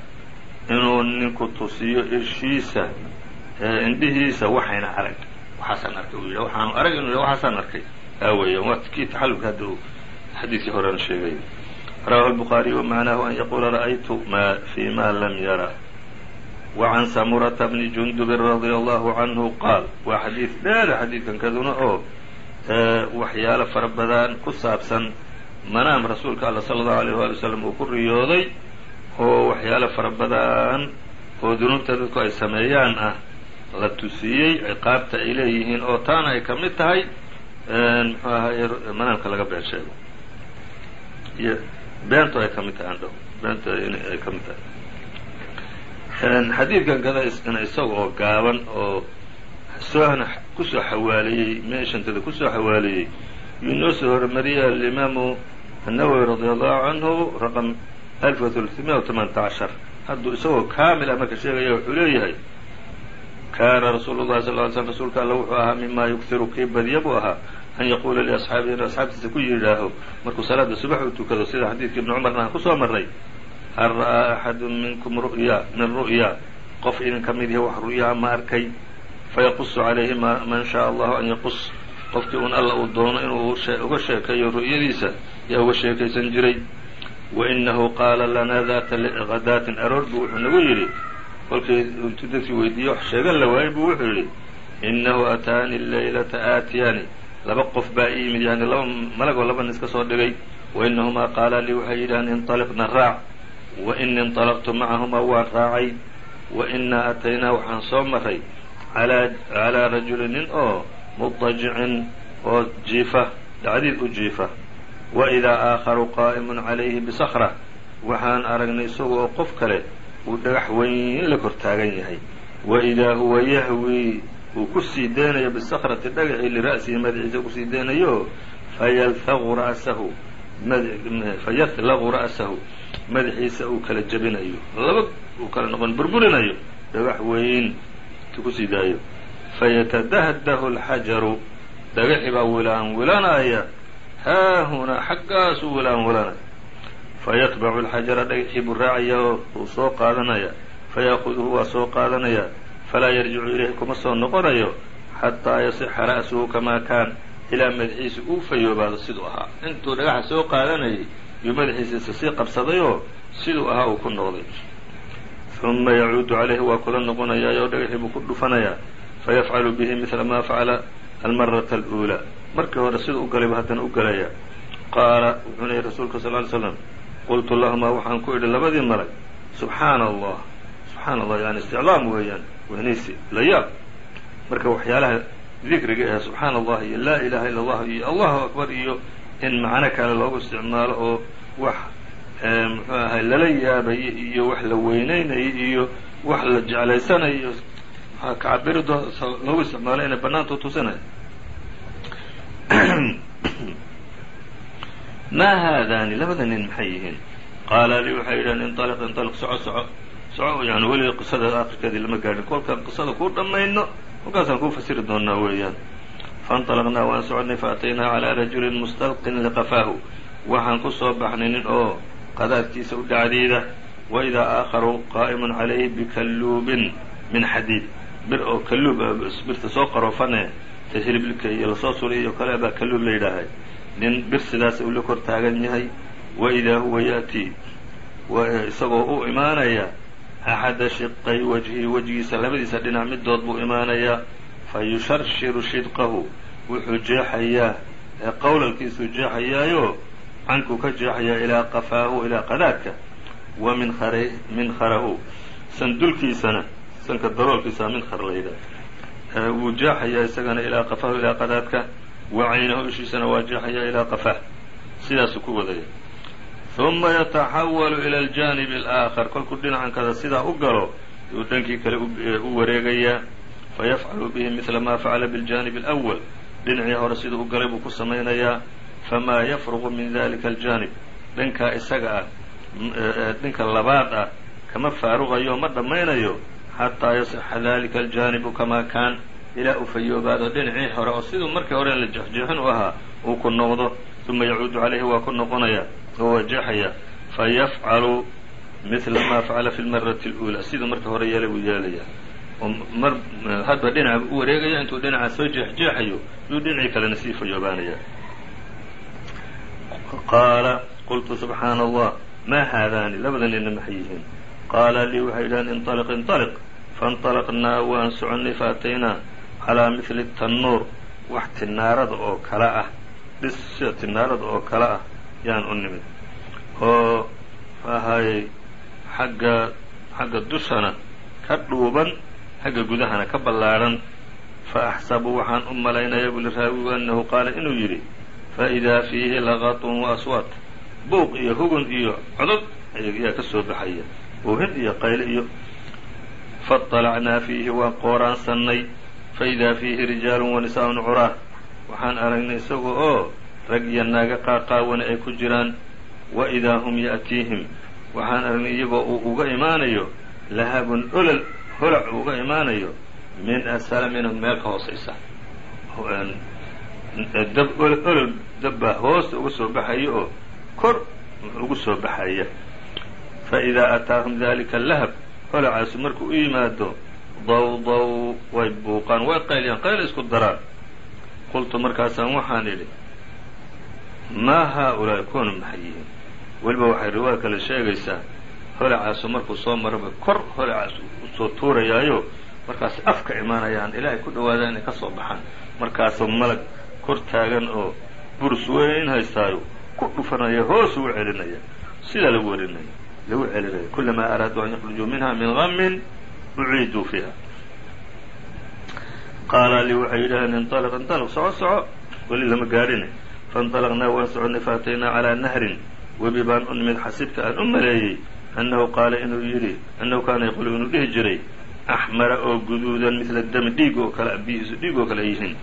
inuu ninku tusiyo ishiisa indhihiisa waxayna arag waxaasaan arkay uu yidhah waxaanu arag inu yidhah waxaasaan arkay taa weeyaan waa kii taxallulka hadda uu xadiidkii horena sheegay rawahu الbukhaariي wmacnaahu an yaquula ra'aytu ma fi ma lam yara وعan samurata bni jundubin radيa allahu canhu qaal waa xadiid dheera xadiidkan kaduna oo waxyaalo fara badan ku saabsan manaam rasuulka alla sala allahu alayh waali wasalam uu ku riyooday oo waxyaalo fara badan oo dunuubta dadku ay sameeyaan ah la tusiyey ciqaabta ay leeyihiin oo taana ay ka mid tahay muxuu ahaye manaamka laga been sheego. Iyo beentu ay ka mid tahay andhow. Beentu ay ka mid tahay. Xadiidkan kada isna isaga oo gaaban oo soohna kusoo xawaaliyey meeshantada kusoo xawaaliyey yuu noo soo hormariyay alimaamu الnawowi radi allahu canhu raqam alf wa ثulثumiya و tamaanta cashar hadduu isagoo kaamil ah marka sheegaya wuxuu leeyahay kaana rasuulu llahi sal ly slm rasuulka alla wuxuu ahaa mima yughiru kii badiya buu ahaa an yaquula liasxaabihi inu asxaabtiisa ku yidhaaho markuu salaada subax uu tukado sida xadiidka ibni cumarna aan kusoo marray hal ra'aa axadu minkum ru'ya min ru'ya qof idin ka mid yahi wax ru'yaa ma arkay fayaqusu calayhi man shaء allahu an yaqus qofkii un alla uu doono inuu uga sheekeeyo ru'yadiisa yaa uga sheekaysan jiray wainahu qaala lanaa data hadaatin aroor buu wuxuu nagu yidhi kolkii intuu dadkii weydiiyey wax sheegan la waayey buu wuxuu yidhi inahu ataani laylata aatiyani laba qof baa ii yimid yani laba malagoo laba nis ka soo dhigay wainahumaa qaala lii waxay yidhahaan inطaliqna raac wa inii inطalaqtu macahumaa waan raacay wa inaa ataynaa waxaan soo maray calىa rajuli nin oo mudajicin oo jiifa dhacdiid u jiifa wa idaa aakharu qaa'imun calayhi bisakra waxaan aragnay isaga oo qof kale uu dhagax weyn la kor taagan yahay wa idaa huwa yahwii uu ku sii deynayo bisakrati dhagaxii lira'sihi madaxiisa ku sii deynayo fayalhaqu ra'sahu fayahlaqu ra'sahu madaxiisa uu kala jebinayo laba uu kala noqon burburinayo dhagax weyn ku sii daayo fayatadahdahu alxajaru dhagaxi baa wilaan wilanaya haahunaa xaggaasuu wilaan wilanaya fayatbacu alxajara dhagaxii buu raacaya oo uu soo qaadanaya. Fayaakuduhu waa soo qaadanaya. Falaa yarjicu ilayhi kuma soo noqonayo. Xataa yasixa ra'suhu kamaa kaan. Ilaa madaxiisa uu fayoobaado siduu ahaa. Intuu dhagaxa soo qaadanayay yuu madaxiisa sii qabsadayoo siduu ahaa uu ku noqday uma yacuudu calayhi waa kula noqonayaa oo dhagaxii buu ku dhufanayaa fayafcalu bihi midla maa facala almarata aluulaa markii hore siduu u galayba haddana u galaya qaala wuxuu leeyay rasuulka sal ly slam qultu lahumaa waxaan ku idhi labadii malag subxaana allah subxaana allah yani isticlaam weeyaan weynaysi layaab marka waxyaalaha dikriga ee subxaana allah iyo laa ilaha illa allah iyo allahu akbar iyo in macno kale loogu isticmaalo oo wax muxuu ahay lala yaabayo iyo wax la weyneynayo iyo wax la jeclaysanayo waxaa kacabirido loogu isticmaalo inay banaanta tusinaya maa haadaani labada nin maxay yihiin qaala lii waxay yidhahan inطaliq inطaliq soco soco soco yani weliga qisada akhirkeedii lama gaadhin kolkaan qisada kuu dhammayno kolkaasaan kuu fasiri doonaa weeyaan faاnطalaqnaa waan soconay faataynaa calىa rajulin mustalqin liqafaahu waxaan ku soo baxnay nin oo qadaadkiisa u dhacdiida waidaa aakharu qaa'imun calayhi bikalluubin min xadiid. Bir oo kalluub birta soo qaroofane ta hilibka iyo la soo suray iyo kale baa kalluub la yidhaahay. Nin bir sidaas uu la kor taagan yahay waidaa huwa ya'tii isagoo u imaanaya axada shiqay wajhi wejigiisa labadiisa dhinac midood buu imaanayaa fa yusharshiru shidqahu wuxuu jeexayaa qowlalkiisuu jeexayaayo cankuu ka jeexayaa ilaa qafaahu ilaa qadaadka. Wa min minkharahu sandulkiisana sanka daroolkiisa minkhar la yidhaah wuu jeexayaa isagana ilaa qafaahu ilaa qadaadka. Wa caynahu ishiisana waa jeexayaa ilaa qafaah sidaasuu ku wadaya. Uma yataxawalu ila aljaanibi alaakhar. Kolkuu dhinacankada sidaa u galo yuu dhankii kale u wareegayaa fayafcalu bihi midla ma facala biاljaanibi alأwal dhinacii hore siduu u galay buu ku samaynayaa famaa yafruqu min dalika aljaanib dhankaa isaga ah dhinka labaad ah kama faaruqayo ma dhammaynayo xataa yasixa dalika aljaanibu kamaa kaan ilaa uu fayoobaado dhinacii hore oo siduu markii hore la jeexjeexin u ahaa uu ku noqdo uma yacuudu calayhi waa ku noqonaya oo waa jeexaya fayafcalu midla maa facala fi lmarati اluulaa siduu markii hore yeelay buu yeelaya mar hadba dhinaca u wareegaya intuu dhinaca soo jeexjeexayo yuu dhinacii kalena sii fayoobaanaya qaala qultu subxaana allah maa haadaani labada nina maxay yihiin qaala lii waxay yidhahaan inطaliq inطaliq faاnطalaqnaa waan soconnay faataynaa calaa mihli tannuur wax tinaarada oo kale ah dhis sida tinaarada oo kale ah yaan u nimid oo ahaayey xagga xagga dushana ka dhuuban xagga gudahana ka ballaadhan fa axsabu waxaan u malaynaya buli raawigu annahu qaala inuu yidhi faidaa fiihi laqatun wa aswaat buuq iyo hugun iyo codod ayaa ka soo baxaya oohin iyo qayle iyo faطalacnaa fiihi waan qooraansannay faidaa fiihi rijaalun wanisaa'un curaah waxaan aragnay isaga oo rag iyo naaga qaaqaawana ay ku jiraan wa idaa hum ya'tiihim waxaan aragnay iyagoo uu uga imaanayo lahabun olol holac uga imaanayo min asfala minhum meel ka hoosaysa dab olol dabbaa hoosta uga soo baxaya oo kor ugu soo baxaya. Fa idaa ataahum dalika lahab holacaasu markuu u yimaado daw daw way buuqaan way qayliyaan qayl isku daraan. Qultu markaasaan waxaan idhi maa haa-ulaa'i kuwanu maxay yihiin weliba waxay riwaaya kale sheegaysaa holacaasu markuu soo maraba kor holacaas u soo tuurayaayo markaas afka imaanayaan ilaahay ku dhawaadaan inay ka soo baxaan. Markaasuu malag kor taagan oo burus weyn haystaayo ku dhufanaya hoos ugu celinaya sidaa lagu warinaya lagu celinayo kulamaa araaduu an yakhrujuu minha min gamin uciiduu fiiha qaala lii waxay yidhaaheen inطalq inطalq soco soco weli lama gaadhine faاnطalqnaa waan soconay faataynaa calىa nahrin webi baan u nimid xasibka aan u maleeyey annahu qaala inuu yidhi annahu kaana yaqulu inuu dhihi jiray axmara oo guduudan midla dami dhiig oo kale biyihiisu dhiig oo kale ay yihiin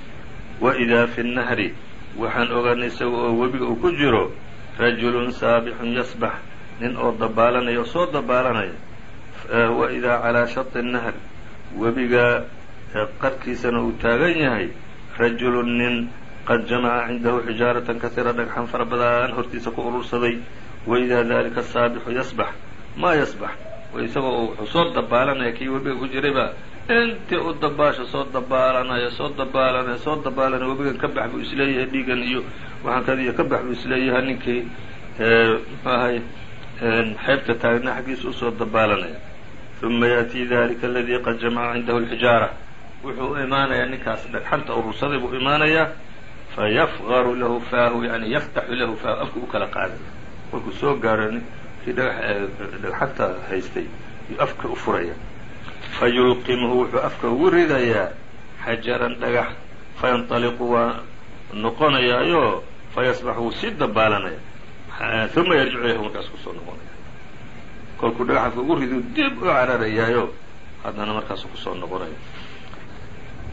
wa idaa fi nnahri waxaan ogaanay isaga oo webiga uu ku jiro rajulun saabixun yasbax nin oo dabaalanaya oo soo dabaalanaya wa idaa calaa shati nahr webiga qarkiisana uu taagan yahay rajulun nin qad jamaca cindahu xijaaratan kasiira dhagxan fara badan hortiisa ku urursaday. Wa idaa dalika saabixu yasbax maa yasbax? Isagoo uu wuxuu soo dabaalanaya kii webiga ku jirayba intii u dabaasha soo dabaalanaya soo dabaalanaya soo dabaalanaya webigan ka bax buu is leeyahay dhiigan iyo waxaan kadiyo ka bax buu is leeyahay ninkii muxuu xeebta taagna xaggiisa u soo dabaalanaya. Uma yaatii dalika aladii qad jamaca cindahu alxijaara. Wuxuu imaanayaa ninkaas dhagxanta urursaday buu imaanayaa fayafgaru lahu faahu yani yaftaxu lahu faahu afka u kala qaaday markuu soo gaaro kii dhagxanta haystay afka u furaya fayulqimuhu wuxuu afka ugu ridayaa xajaran dhagax fayanطaliqu waa noqonayaayo fayasbax wuu sii dabaalanaya uma yarjicu ilayhi markaas ku soo noqonaya kolkuu dhagax afka ugu ridu dib u cararayaayo haddana markaasu ku soo noqonaya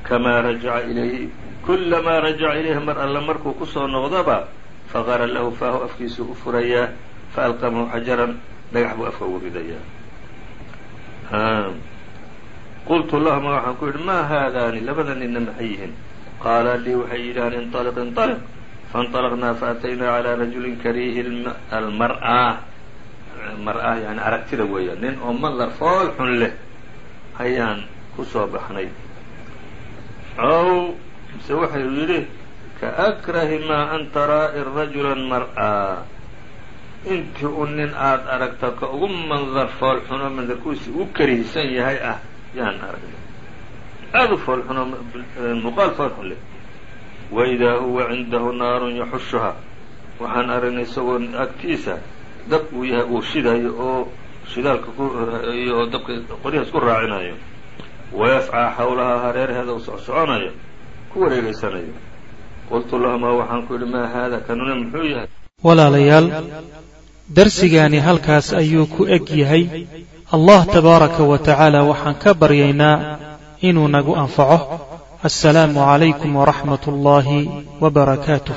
kamaa rajaca ilayhi kulamaa rajaca ilayhi mar alle markuu ku soo noqdaba faqara lahu faahu afkiisuu u furayaa faalqamahu xajaran dhagax buu afka ugu ridayaa qultu lahuma waxaan ku yidhi maa haadaani labada ninna maxay yihiin qaala lii waxay yidhahaan inطaliq inطaliq faاnطalqnaa faataynaa calىa rajulin kariihi almar'a mar'a yani aragtida weeyaan nin oo mandar fool xun leh ayaan ku soo baxnay ow mise waxau yidhi kaakrahi maa an taraa'i rajula mar'a intii u nin aada aragta ka ugu mandar fool xuno mandarkuusi ugu karihsan yahay ah yaan aragnay aada u fool xuno muuqaal fool xun leh waidaa huwa cindahu naarun yaxushuha waxaan aragnay isagoo agtiisa dab uu yahay uu shidayo oo shidaalka oo dabka qoryahaas ku raacinayo wayascaa xawlahaa hareeraheeda u socsoconayo ku wareegeysanayo qultu lahumaa waxaan ku yidhi maa haada kanuna muxuu yahay walaalayaal darsigaani halkaas ayuu ku eg yahay allah tabaaraka wa tacaala waxaan ka baryaynaa inuu nagu anfaco. Assalaamu calaykum waraxmat ullaahi wa barakaatuh